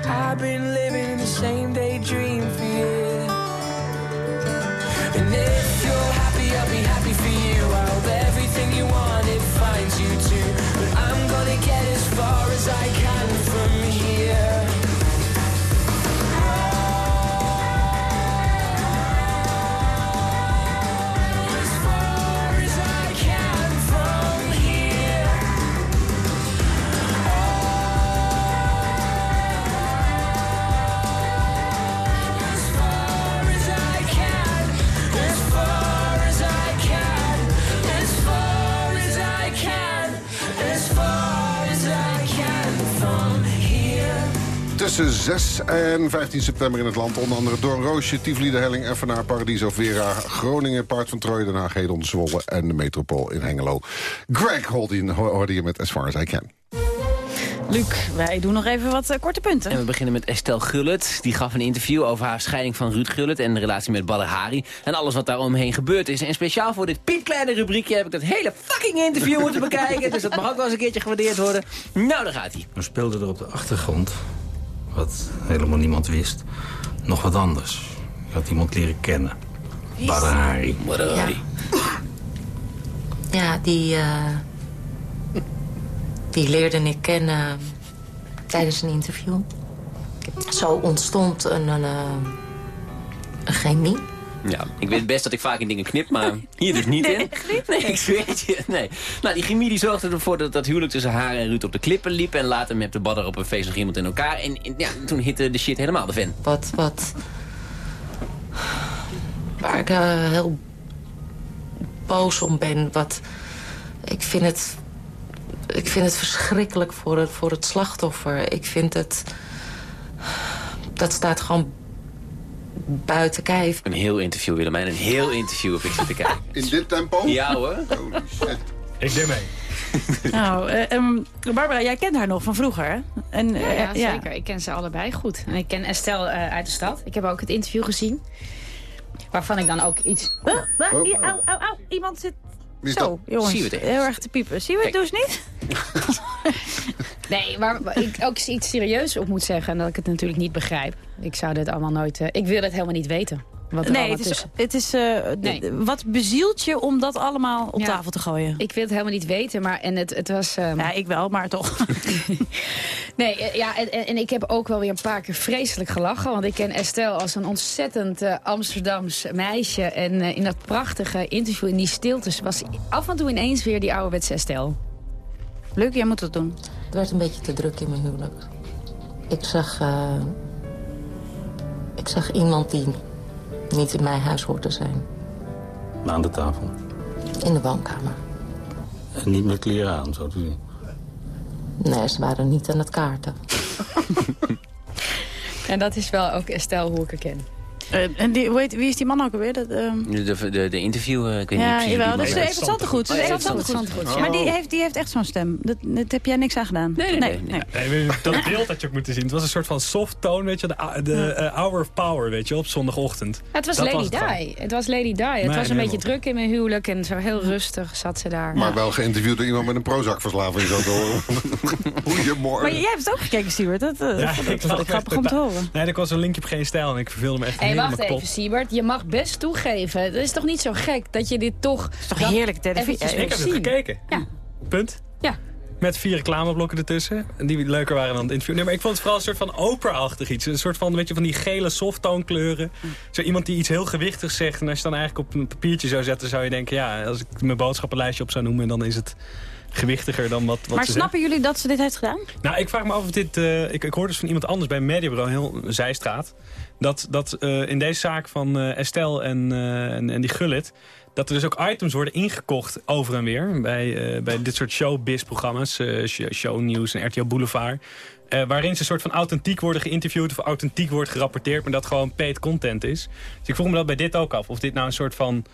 I've been living in the same daydream 6 en 15 september in het land. Onder andere Doornroosje, Tivoli de Helling, Effenaar, Paradiso Vera... Groningen, Paard van Troje, Den Haag, Hedon, Zwolle en de Metropool in Hengelo. Greg Holding hoorde je met As Far As I Can. Luc, wij doen nog even wat eh, korte punten. En we beginnen met Estelle Gullet. Die gaf een interview over haar scheiding van Ruud Gullet... en de relatie met Badr Hari. En alles wat daar omheen gebeurd is. En speciaal voor dit piepkleine rubriekje... heb ik dat hele fucking interview moeten bekijken. Dus dat mag ook wel eens een keertje gewaardeerd worden. Nou, daar gaat hij. Er speelde er op de achtergrond, wat helemaal niemand wist, nog wat anders. Je had iemand leren kennen. Badr Hari. Ja. Ja, die, eh, die leerde ik kennen tijdens een interview. Zo ontstond een, een, eh, een chemie. Ja, ik weet best dat ik vaak in dingen knip, maar hier dus niet in. Nee, ik zweer het je. Nee. Nou, die chemie die zorgde ervoor dat dat huwelijk tussen haar en Ruud op de klippen liep. En later met de badder op een feest nog iemand in elkaar. En, en ja, toen hitte de shit helemaal de fan. Wat, wat... Waar ik eh, heel boos om ben. Wat, ik, vind het, ik vind het verschrikkelijk voor het, voor het slachtoffer. Ik vind het... Dat staat gewoon buiten kijf. Een heel interview, Willemijn. Een heel interview heb ik zitten kijken. In dit tempo? Ja hoor. Ik deed mee. Nou, eh, ehm, Barbara, jij kent haar nog van vroeger, hè? En, Ja, eh, ja, zeker. Ik ken ze allebei goed. En ik ken Estelle eh, uit de stad. Ik heb ook het interview gezien. Waarvan ik dan ook iets... Huh? Waar? Hier, au, au, au. Iemand zit... Zo, jongens. Zie je het even? Heel erg te piepen. Zie je het? Eens niet? Nee, maar ik ook iets serieus op moet zeggen... en dat ik het natuurlijk niet begrijp. Ik zou dit allemaal nooit... eh, ik wil het helemaal niet weten. Wat nee, het is, tussen- het is eh, wat bezielt je om dat allemaal op Ja. tafel te gooien? Ik wil het helemaal niet weten, maar en het, het was... Ja, ik wel, maar toch. Nee, eh, ja, en, en ik heb ook wel weer een paar keer vreselijk gelachen. Want ik ken Estelle als een ontzettend eh, Amsterdams meisje. En in dat prachtige interview in die stiltes was af en toe ineens weer die ouderwetse Estelle. Leuk, jij moet het doen. Het werd een beetje te druk in mijn huwelijk. Ik zag... eh, ik zag iemand die niet in mijn huis hoort te zijn. Aan de tafel. In de woonkamer. En niet met kleren aan, zo te zien. Nee, ze waren niet aan het kaarten. En dat is wel ook Estelle hoe ik haar ken. Eh, en die, hoe heet, wie is die man ook alweer? Dat, ehm, De, de, de, de interview, eh, ik weet niet ja, precies wie jawel, die dat is Zantegoed. Dat is Oh, Zantegoed. Maar die heeft, die heeft echt zo'n stem. Dat, dat heb jij niks aan gedaan. Nee, nee, nee. Nee, dat beeld dat je ook moeten zien. Het was een soort van soft tone, weet je. De, de eh, hour of power, weet je, op zondagochtend. Het was Dat Lady het. Di. Het was Lady Di. Het was een beetje druk in mijn huwelijk. En zo heel rustig zat ze daar. Maar wel geïnterviewd door iemand met een Prozac-verslaving. Zo te horen. Goedemorgen. Maar jij hebt het ook gekeken, Stuart. Dat, Ja, dat vond ik grappig om te horen. Nee, er was een linkje op geen stijl en ik verveelde me echt Helemaal wacht even, Siebert. Je mag best toegeven. Het is toch niet zo gek dat je dit toch... Het is toch heerlijk televisie? Ik heb het gekeken. Ja. Punt. Ja. Met vier reclameblokken ertussen. Die leuker waren dan het interview. Nee, maar ik vond het vooral een soort van Oprah-achtig iets. Een soort van, weet je, van die gele softtone kleuren. Zo iemand die iets heel gewichtigs zegt. En als je dan eigenlijk op een papiertje zou zetten... zou je denken, ja, als ik mijn boodschappenlijstje op zou noemen... dan is het gewichtiger dan wat, wat Maar snappen jullie dat ze dit heeft gedaan? nou, ik vraag me af of dit... eh, ik, ik hoorde dus van iemand anders bij mediabureau, heel zijstraat... dat, dat eh, in deze zaak van eh, Estelle en, en, en die Gullit... dat er dus ook items worden ingekocht over en weer... bij, bij dit soort showbiz-programma's, sh- shownieuws en RTL Boulevard... waarin ze een soort van authentiek worden geïnterviewd... of authentiek wordt gerapporteerd, maar dat gewoon paid content is. Dus ik vroeg me dat bij dit ook af. Of dit nou een soort van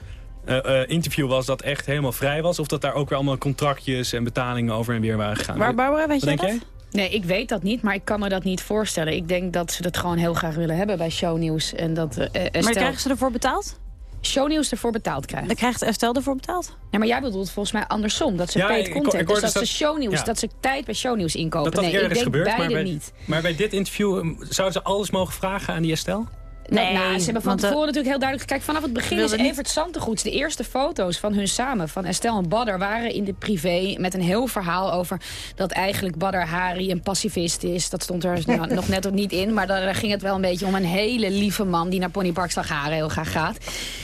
interview was dat echt helemaal vrij was... of dat daar ook weer allemaal contractjes en betalingen over en weer waren gegaan. Waar, Barbara, weet Wat denk dat? Nee, ik weet dat niet, maar ik kan me dat niet voorstellen. Ik denk dat ze dat gewoon heel graag willen hebben bij shownieuws. En dat, eh, Maar krijgen ze ervoor betaald? shownieuws ervoor betaald krijgt. Dan krijgt Estelle ervoor betaald? Nee, maar jij bedoelt volgens mij andersom. Dat ze Ja, paid content, ik dus dat dat- ze shownieuws, ja. dat ze tijd bij shownieuws inkopen. Dat dat nee, ik is denk gebeurd, beide maar bij, niet. maar bij dit interview um, zouden ze alles mogen vragen aan die Estelle? Nee, nou, ze hebben van eh, tevoren natuurlijk heel duidelijk... Kijk, vanaf het begin is wilde niet- Evert Santegoeds... de eerste foto's van hun samen, van Estelle en Badder... waren in de privé met een heel verhaal over... dat eigenlijk Badder Hari een pacifist is. Dat stond er nou, nog net niet in. Maar daar ging het wel een beetje om een hele lieve man... die naar Ponypark Slagharen heel graag gaat.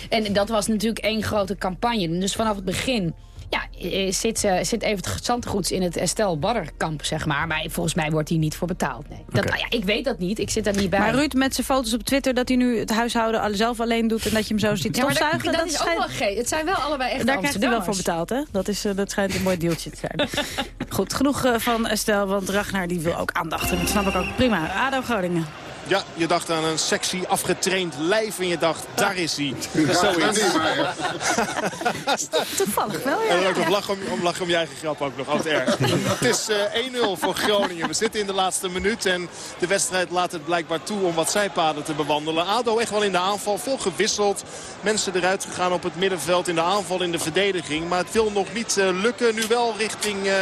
En dat was natuurlijk één grote campagne. Dus vanaf het begin... Ja, eh, zit, ze, zit Evert Santegoeds in het Estelle Badder-kamp, zeg maar. Maar volgens mij wordt hij niet voor betaald, nee. Dat, nou ja, ik weet dat niet, ik zit daar niet bij. Maar Ruud met zijn foto's op Twitter dat hij nu het huishouden zelf alleen doet... en dat je hem zo ziet Ja, maar dat, stofzuigen. dat is ook wel gek. Het zijn wel allebei echt Daar krijgt hij wel voor betaald, hè? Dat, is, eh, dat schijnt een mooi deeltje te zijn. Goed, genoeg eh, van Estelle, want Ragnar die wil ook aandacht. En dat snap ik ook prima. ADO Groningen. Ja, je dacht aan een sexy, afgetraind lijf en je dacht, daar is hij. Ja, Zoiets. Toevallig wel, En dan ook nog lachen om, om, lachen om je eigen grap ook nog. Altijd erg. Het is eh, 1-0 voor Groningen. We zitten in de laatste minuut. En de wedstrijd laat het blijkbaar toe om wat zijpaden te bewandelen. ADO echt wel in de aanval. Veel gewisseld. Mensen eruit gegaan op het middenveld. In de aanval, in de verdediging. Maar het wil nog niet eh, lukken. Nu wel richting... eh,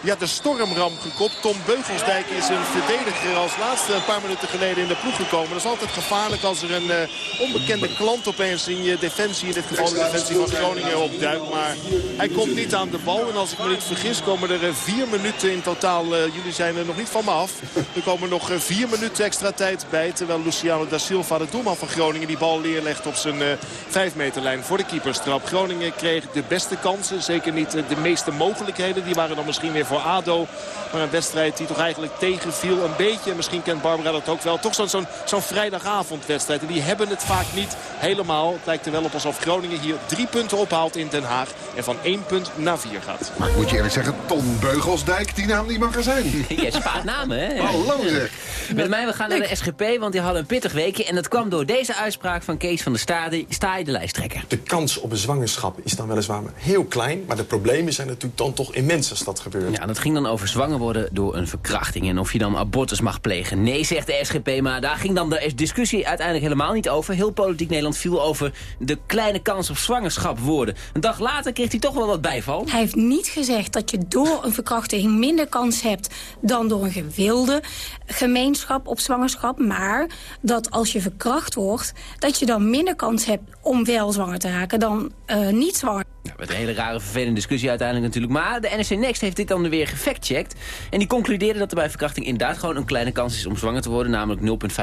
ja, de stormram gekopt. Tom Beugelsdijk is een verdediger als laatste een paar minuten geleden in de ploeg gekomen. Dat is altijd gevaarlijk als er een eh, onbekende klant opeens in je defensie, in dit geval de defensie van Groningen, opduikt. Maar hij komt niet aan de bal. En als ik me niet vergis komen er eh, vier minuten in totaal. Eh, jullie zijn er nog niet van me af. Er komen nog vier minuten extra tijd bij. Terwijl Luciano da Silva, de doelman van Groningen, die bal neerlegt op zijn eh vijf meterlijn voor de keeperstrap. Groningen kreeg de beste kansen. Zeker niet de meeste mogelijkheden. Die waren dan misschien weer voor ADO. Maar een wedstrijd die toch eigenlijk tegenviel een beetje. Misschien kent Barbara dat ook wel. Toch zo'n zo'n zo'n vrijdagavondwedstrijd. En die hebben het vaak niet helemaal. Het lijkt er wel op alsof Groningen hier drie punten ophaalt in Den Haag. En van één punt naar vier gaat. Maar ik moet je eerlijk zeggen, Ton Beugelsdijk, die naam die mag er zijn. Je spaart namen, hè? Hallo zeg. Met mij, we gaan naar de SGP, want die hadden een pittig weekje. En dat kwam door deze uitspraak van Kees van der Stade, Staaij, de lijsttrekker. De kans op een zwangerschap is dan weliswaar heel klein... maar de problemen zijn natuurlijk dan toch immens als dat gebeurt. Ja, dat ging dan over zwanger worden door een verkrachting. En of je dan abortus mag plegen. Nee, zegt de SGP, maar daar ging dan de discussie uiteindelijk helemaal niet over. Heel politiek Nederland viel over de kleine kans op zwangerschap worden. Een dag later kreeg hij toch wel wat bijval. Hij heeft niet gezegd dat je door een verkrachting minder kans hebt dan door een gewilde gemeenschap op zwangerschap. Maar dat als je verkracht wordt, dat je dan minder kans hebt om wel zwanger te raken dan eh, niet zwanger. Ja, met een hele rare, vervelende discussie uiteindelijk natuurlijk. Maar de NRC Next heeft dit dan weer gefactcheckt. En die concludeerde dat er bij verkrachting inderdaad gewoon een kleine kans is om zwanger te worden. Namelijk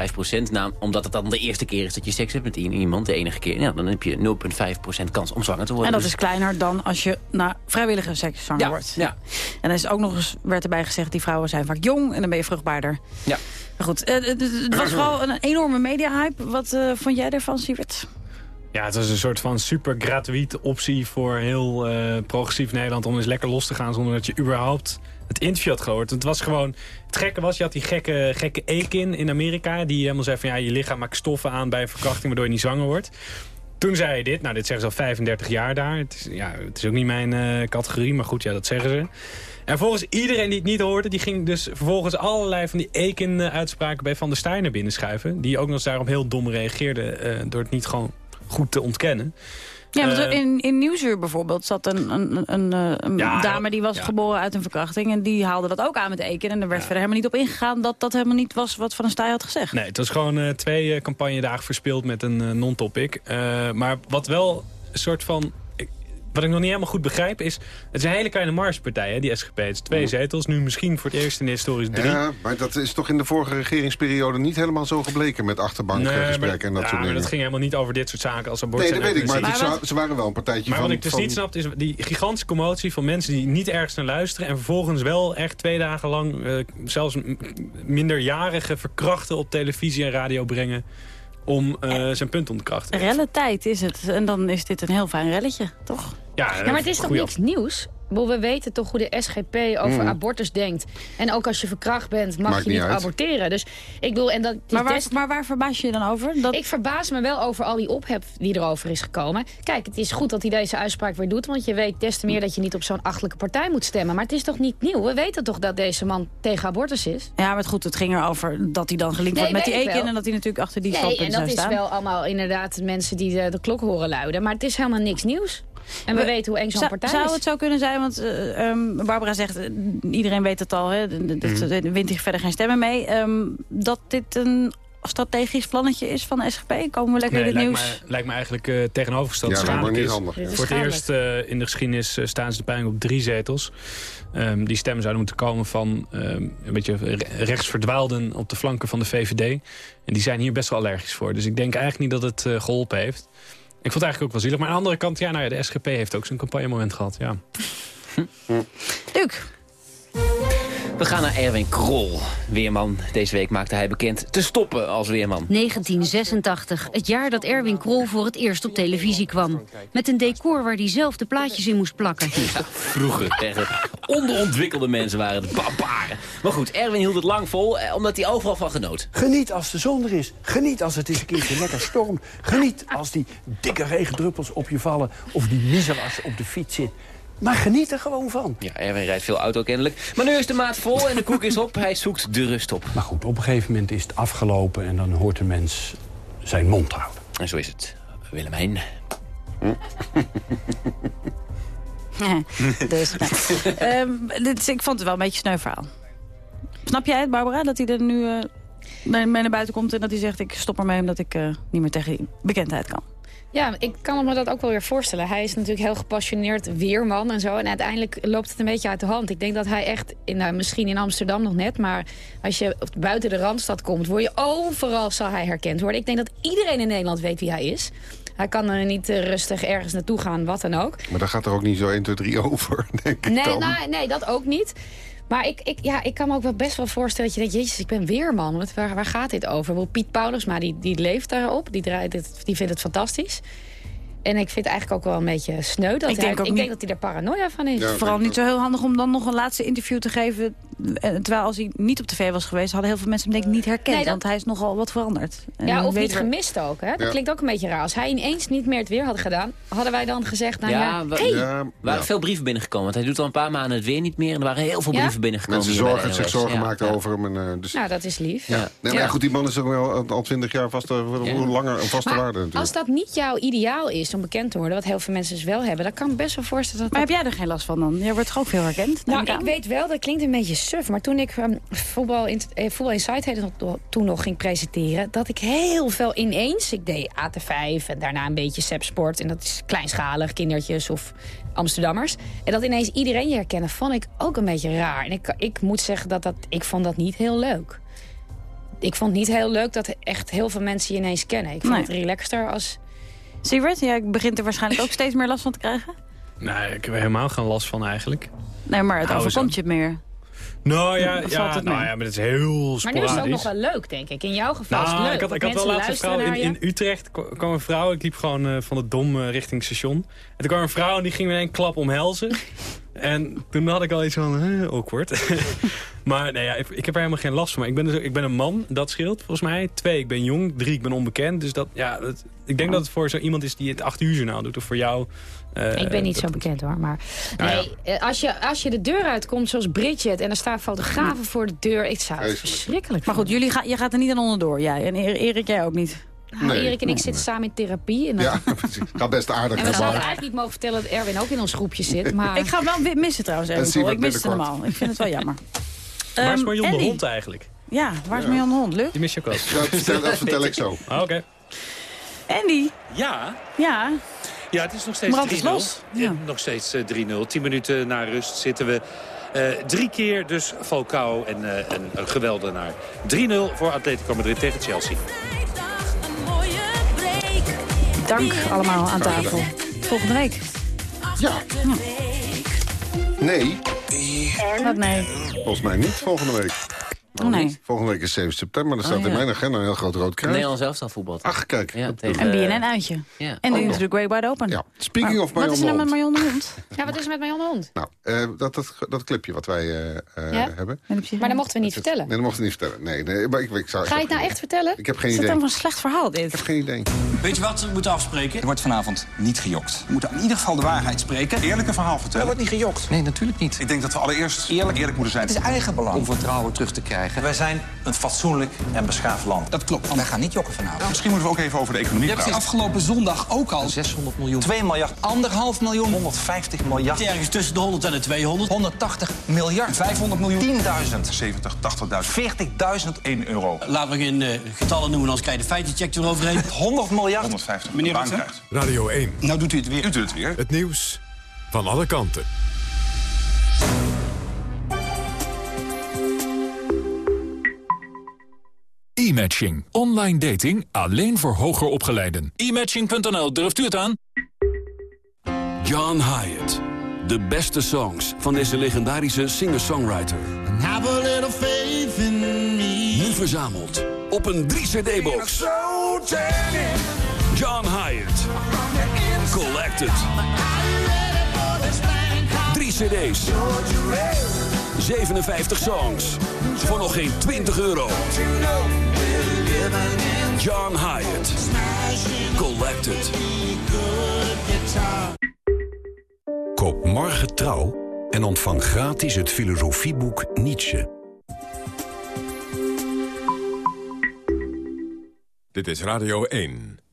0,5 procent. Omdat het dan de eerste keer is dat je seks hebt met iemand, de enige keer. Ja, dan heb je 0,5 procent kans om zwanger te worden. En dat Dus- is kleiner dan als je na vrijwillige seks zwanger Ja, wordt. ja. En er is ook nog eens, werd erbij gezegd, die vrouwen zijn vaak jong en dan ben je vruchtbaarder. Ja. Maar goed, eh, het, was vooral een enorme media-hype. Wat eh, vond jij ervan, Sievert? Ja, het was een soort van super gratuite optie voor heel eh, progressief Nederland... om eens lekker los te gaan zonder dat je überhaupt het interview had gehoord. Het was gewoon... Het gekke was, je had die gekke, gekke Ekin in Amerika... die helemaal zei van ja, je lichaam maakt stoffen aan bij verkrachting... waardoor je niet zwanger wordt. Toen zei hij dit, nou dit zeggen ze al 35 jaar daar. Het is, ja, het is ook niet mijn eh, categorie, maar goed, ja, dat zeggen ze. En volgens iedereen die het niet hoorde... die ging dus vervolgens allerlei van die Ekin-uitspraken bij Van der Staaij naar binnen schuiven. Die ook nog eens daarop heel dom reageerde... eh, door het niet gewoon goed te ontkennen. Ja, want Eh, in, in Nieuwsuur bijvoorbeeld zat een, een, een, een Ja, dame die was ja. geboren uit een verkrachting. En die haalde dat ook aan met Eken. En er werd verder helemaal niet op ingegaan dat dat helemaal niet was wat Van der Staaij had gezegd. Nee, het was gewoon eh, twee eh, campagnedagen verspeeld met een non-topic. Maar wat wel een soort van... Wat ik nog niet helemaal goed begrijp is... Het is een hele kleine margepartij, hè, die SGP. Het is twee zetels, nu misschien voor het eerst in de historisch drie. Ja, maar dat is toch in de vorige regeringsperiode niet helemaal zo gebleken met achterbankgesprekken maar, en dat ja, soort maar dingen. dat ging helemaal niet over dit soort zaken als abortus. Nee, dat weet ik, maar is- ze waren wel een partijtje Maar van... wat ik dus van- niet snap, is die gigantische commotie van mensen die niet ergens naar luisteren... en vervolgens wel echt twee dagen lang eh, zelfs m- minderjarigen verkrachten op televisie en radio brengen... om eh, zijn punt te ontkrachten. Relle tijd is het. En dan is dit een heel fijn relletje, toch? Ja, Ja, maar het is toch niks nieuws? We weten toch hoe de SGP over Mm. abortus denkt. En ook als je verkracht bent, mag Maakt je niet uit. aborteren. Dus ik bedoel, en dat, Maar waar, maar waar verbaas je je dan over? Dat... Ik verbaas me wel over al die ophef die erover is gekomen. Kijk, het is goed dat hij deze uitspraak weer doet... want je weet des te meer dat je niet op zo'n achtelijke partij moet stemmen. Maar het is toch niet nieuw? We weten toch dat deze man tegen abortus is? Ja, maar het goed, het ging erover dat hij dan gelinkt Nee, wordt met die wel. en dat hij natuurlijk achter die nee, en dat is staan. wel allemaal inderdaad mensen die de, de klok horen luiden. Maar het is helemaal niks nieuws. En we, We- weten hoe eng zo'n Zou- partij zou is. het zo kunnen zijn, want eh, ehm, Barbara zegt, eh, iedereen weet het al, hè, d- Mhm. daar wint hij verder geen stemmen mee. ehm, dat dit een strategisch plannetje is van de SGP? Komen we lekker Nee, in het lijkt, nieuws? me, lijkt me eigenlijk eh, tegenovergesteld. Ja, schadelijk niet is. handig. Voor het eerst eh, in de geschiedenis eh, staan ze de peiling op drie zetels. Ehm, die stemmen zouden moeten komen van ehm, een beetje re- rechtsverdwaalden op de flanken van de VVD. En die zijn hier best wel allergisch voor. Dus ik denk eigenlijk niet dat het eh, geholpen heeft. Ik vond het eigenlijk ook wel zielig. Maar aan de andere kant, ja, nou ja, de SGP heeft ook zijn campagnemoment gehad. Ja. We gaan naar Erwin Krol. Weerman. Deze week maakte hij bekend te stoppen als weerman. 1986, het jaar dat Erwin Krol voor het eerst op televisie kwam. Met een decor waar hij zelf de plaatjes in moest plakken. Vroeger tegen onderontwikkelde mensen waren het barbaren. Maar goed, Erwin hield het lang vol, eh, omdat hij overal van genoot. Geniet als de zon er is. Geniet als het eens een keertje lekker stormt. Geniet als die dikke regendruppels op je vallen... of die miseras op de fiets zit. Maar geniet er gewoon van. Ja, Erwin rijdt veel auto kennelijk. Maar nu is de maat vol en de koek is op. Hij zoekt de rust op. Maar goed, op een gegeven moment is het afgelopen... en dan hoort de mens zijn mond houden. En zo is het. Willemijn. dus, nou, ehm, dit is- ik vond het wel een beetje een sneu verhaal. Snap jij het, Barbara, dat hij er nu eh, mee naar buiten komt... en dat hij zegt, ik stop ermee omdat ik eh, niet meer tegen die bekendheid kan? Ja, ik kan me dat ook wel weer voorstellen. Hij is natuurlijk heel gepassioneerd weerman en zo. En uiteindelijk loopt het een beetje uit de hand. Ik denk dat hij echt, in, nou, misschien in Amsterdam nog net... maar als je buiten de Randstad komt... word je overal zal hij herkend worden. Ik denk dat iedereen in Nederland weet wie hij is. Hij kan er niet eh, rustig ergens naartoe gaan, wat dan ook. Maar daar gaat er ook niet zo 1, 2, 3 over, denk ik Nee, dan. nou, nee, dat ook niet. Maar ik, ik, ja, ik kan me ook wel best wel voorstellen dat je denkt... jezus, ik ben weerman. Waar, gaat dit over? Piet Paulusma, die, die leeft daarop. Die, draait die vindt het fantastisch. En ik vind het eigenlijk ook wel een beetje sneu. Dat Ik hij, denk ook ik niet- denk dat hij daar paranoia van is. Vooral niet zo heel handig om dan nog een laatste interview te geven. eh, Terwijl als hij niet op tv was geweest... hadden heel veel mensen hem denk ik niet herkend. Nee, dat- Want hij is nogal wat veranderd. En Ja, dan of niet gemist ook. Hè? Dat Ja. klinkt ook een beetje raar. Als hij ineens niet meer het weer had gedaan... hadden wij dan gezegd, nou ja, we, hey, er waren veel brieven binnengekomen. Want hij doet al een paar maanden het weer niet meer. En er waren heel veel Ja? brieven binnengekomen. Mensen zorgen, zich zorgen ja. over hem. En, eh, dus, nou dat is lief. ja. Nee, maar ja, goed, die man is ook wel al 20 jaar vaste, hoe langer een vaste waarde natuurlijk. als dat niet jouw ideaal is om bekend te worden... wat heel veel mensen dus wel hebben... dan kan ik best wel voorstellen dat... Maar heb jij er geen last van dan? Jij wordt toch ook veel herkend? Nou, ik aan? weet wel, dat klinkt een beetje suf... maar toen ik um, voetbal, in, eh, voetbal Insight heette toen nog ging presenteren... dat ik heel veel ineens... ik deed AT5 en daarna een beetje Sep Sport... en dat is kleinschalig, kindertjes of Amsterdammers. En dat ineens iedereen je herkennen, vond ik ook een beetje raar. En ik, ik moet zeggen dat, dat ik vond dat niet heel leuk. Ik vond het niet heel leuk dat echt heel veel mensen je ineens kennen. Ik vond Nee. het relaxter als... Sievert, jij begint er waarschijnlijk ook steeds meer last van te krijgen? Nee, ik heb er helemaal geen last van eigenlijk. Nee, maar het Nou, overkomt je meer. Nou ja, ja, het nou ja, maar het is heel Maar sporadisch. nu is het ook nog wel leuk, denk ik. In jouw geval is het Nou, leuk. ik had, ik had wel laatst een vrouw in, in Utrecht. kwa- kwam een vrouw, ik liep gewoon eh, van het Dom eh, richting het station. En toen kwam een vrouw en die ging me in één klap omhelzen. En toen had ik al iets van, awkward. maar nee, ja, ik, ik heb er helemaal geen last van. Maar ik ben, dus, ik ben een man, dat scheelt volgens mij. Twee, ik ben jong. Drie, ik ben onbekend. Dus dat, ja, dat, ik denk dat het voor zo iemand is die het acht uur journaal doet. Of voor jou. eh, Ik ben niet zo bekend hoor, maar Nou nee, eh, als, je, als je de deur uitkomt zoals Bridget en er staan fotografen voor de deur, ik zou het verschrikkelijk Maar goed, jullie ga, je gaat er niet aan onderdoor, jij. En Erik, jij ook niet. Nou, Erik en ik zitten samen in therapie. En, dat- Ja, precies. Gaat best aardig. en we zouden eigenlijk niet mogen vertellen dat Erwin ook in ons groepje zit. Maar... Ik ga hem wel missen trouwens, En Erwin. Ik miste hem al. Ik vind het wel jammer. Waar is Ehm, Marion de hond eigenlijk? Ja, waar is Ja. Marjan de hond? Luc? Die mis je ook wel. Dat vertel, dat vertel ik zo. Ah, Oké. Andy? Ja, Ja. ja het is nog steeds 3-0. Brand is los. Ja. En Nog steeds eh, 3-0. 10 minuten na rust zitten we eh, drie keer dus Falcao en eh, een, een geweldenaar. 3-0 voor Atletico Madrid tegen Chelsea. Dank allemaal aan tafel. Volgende week. Ja. Nee, Wat nee. volgens mij niet volgende week. Oh, nee. Volgende week is 7 september. Er staat Oh, in ja. mijn agenda een heel groot rood kruis. Nederland zelf al voetbal. Ach, kijk. Ja, tegen, Een eh, BNN-uitje. Ja. En nu Oh, natuurlijk Way Wide Open. Ja. Speaking Maar of Marion Wat is er nou de met. Marion de Hond? Ja, wat is er met Marjan de Hond? Nou, eh, dat, dat, dat clipje wat wij eh, eh, Ja? hebben. Maar dat mochten we niet vertellen. Nee, dat mocht ik niet vertellen. Nee, nee maar ik, ik zou, Ga je het nou echt vertellen? Ik heb geen Is idee. dat dan een slecht verhaal, dit? Ik heb geen idee. Weet je wat we moeten afspreken? Er wordt vanavond niet gejokt. We moeten in ieder geval de waarheid spreken. Eerlijke verhaal vertellen. Er wordt niet gejokt. Nee, natuurlijk niet. Ik denk dat we allereerst eerlijk, eerlijk moeten zijn. Het is eigen belang om vertrouwen terug te krijgen. Wij zijn een fatsoenlijk en beschaafd land. Dat klopt. Wij gaan niet jokken vanavond. misschien moeten we ook even over de economie praten. afgelopen zondag ook al 600 miljoen. 2 miljard. Anderhalf miljoen. 150 miljard. Ergens tussen de 100 en de 200. 180 miljard. 500 miljoen. 10.000. 70, 80.000. 40.000. 1 euro. Laten we geen eh, getallen noemen, anders krijg je de feitencheck eroverheen. 100 miljard. 150. Meneer Rutte. Radio 1. Nou doet u het weer. U doet het weer. Het nieuws van alle kanten. E-matching. Online dating alleen voor hoger opgeleiden. E-matching.nl, durft u het aan? John Hyatt. De beste songs van deze legendarische singer-songwriter. Nu verzameld op een 3-cd-box. John Hyatt. Collected. 3 cd's. 57 songs. Voor nog geen 20 euro. John Hyatt. Collected. Koop morgen trouw en ontvang gratis het filosofieboek Nietzsche. Dit is Radio 1.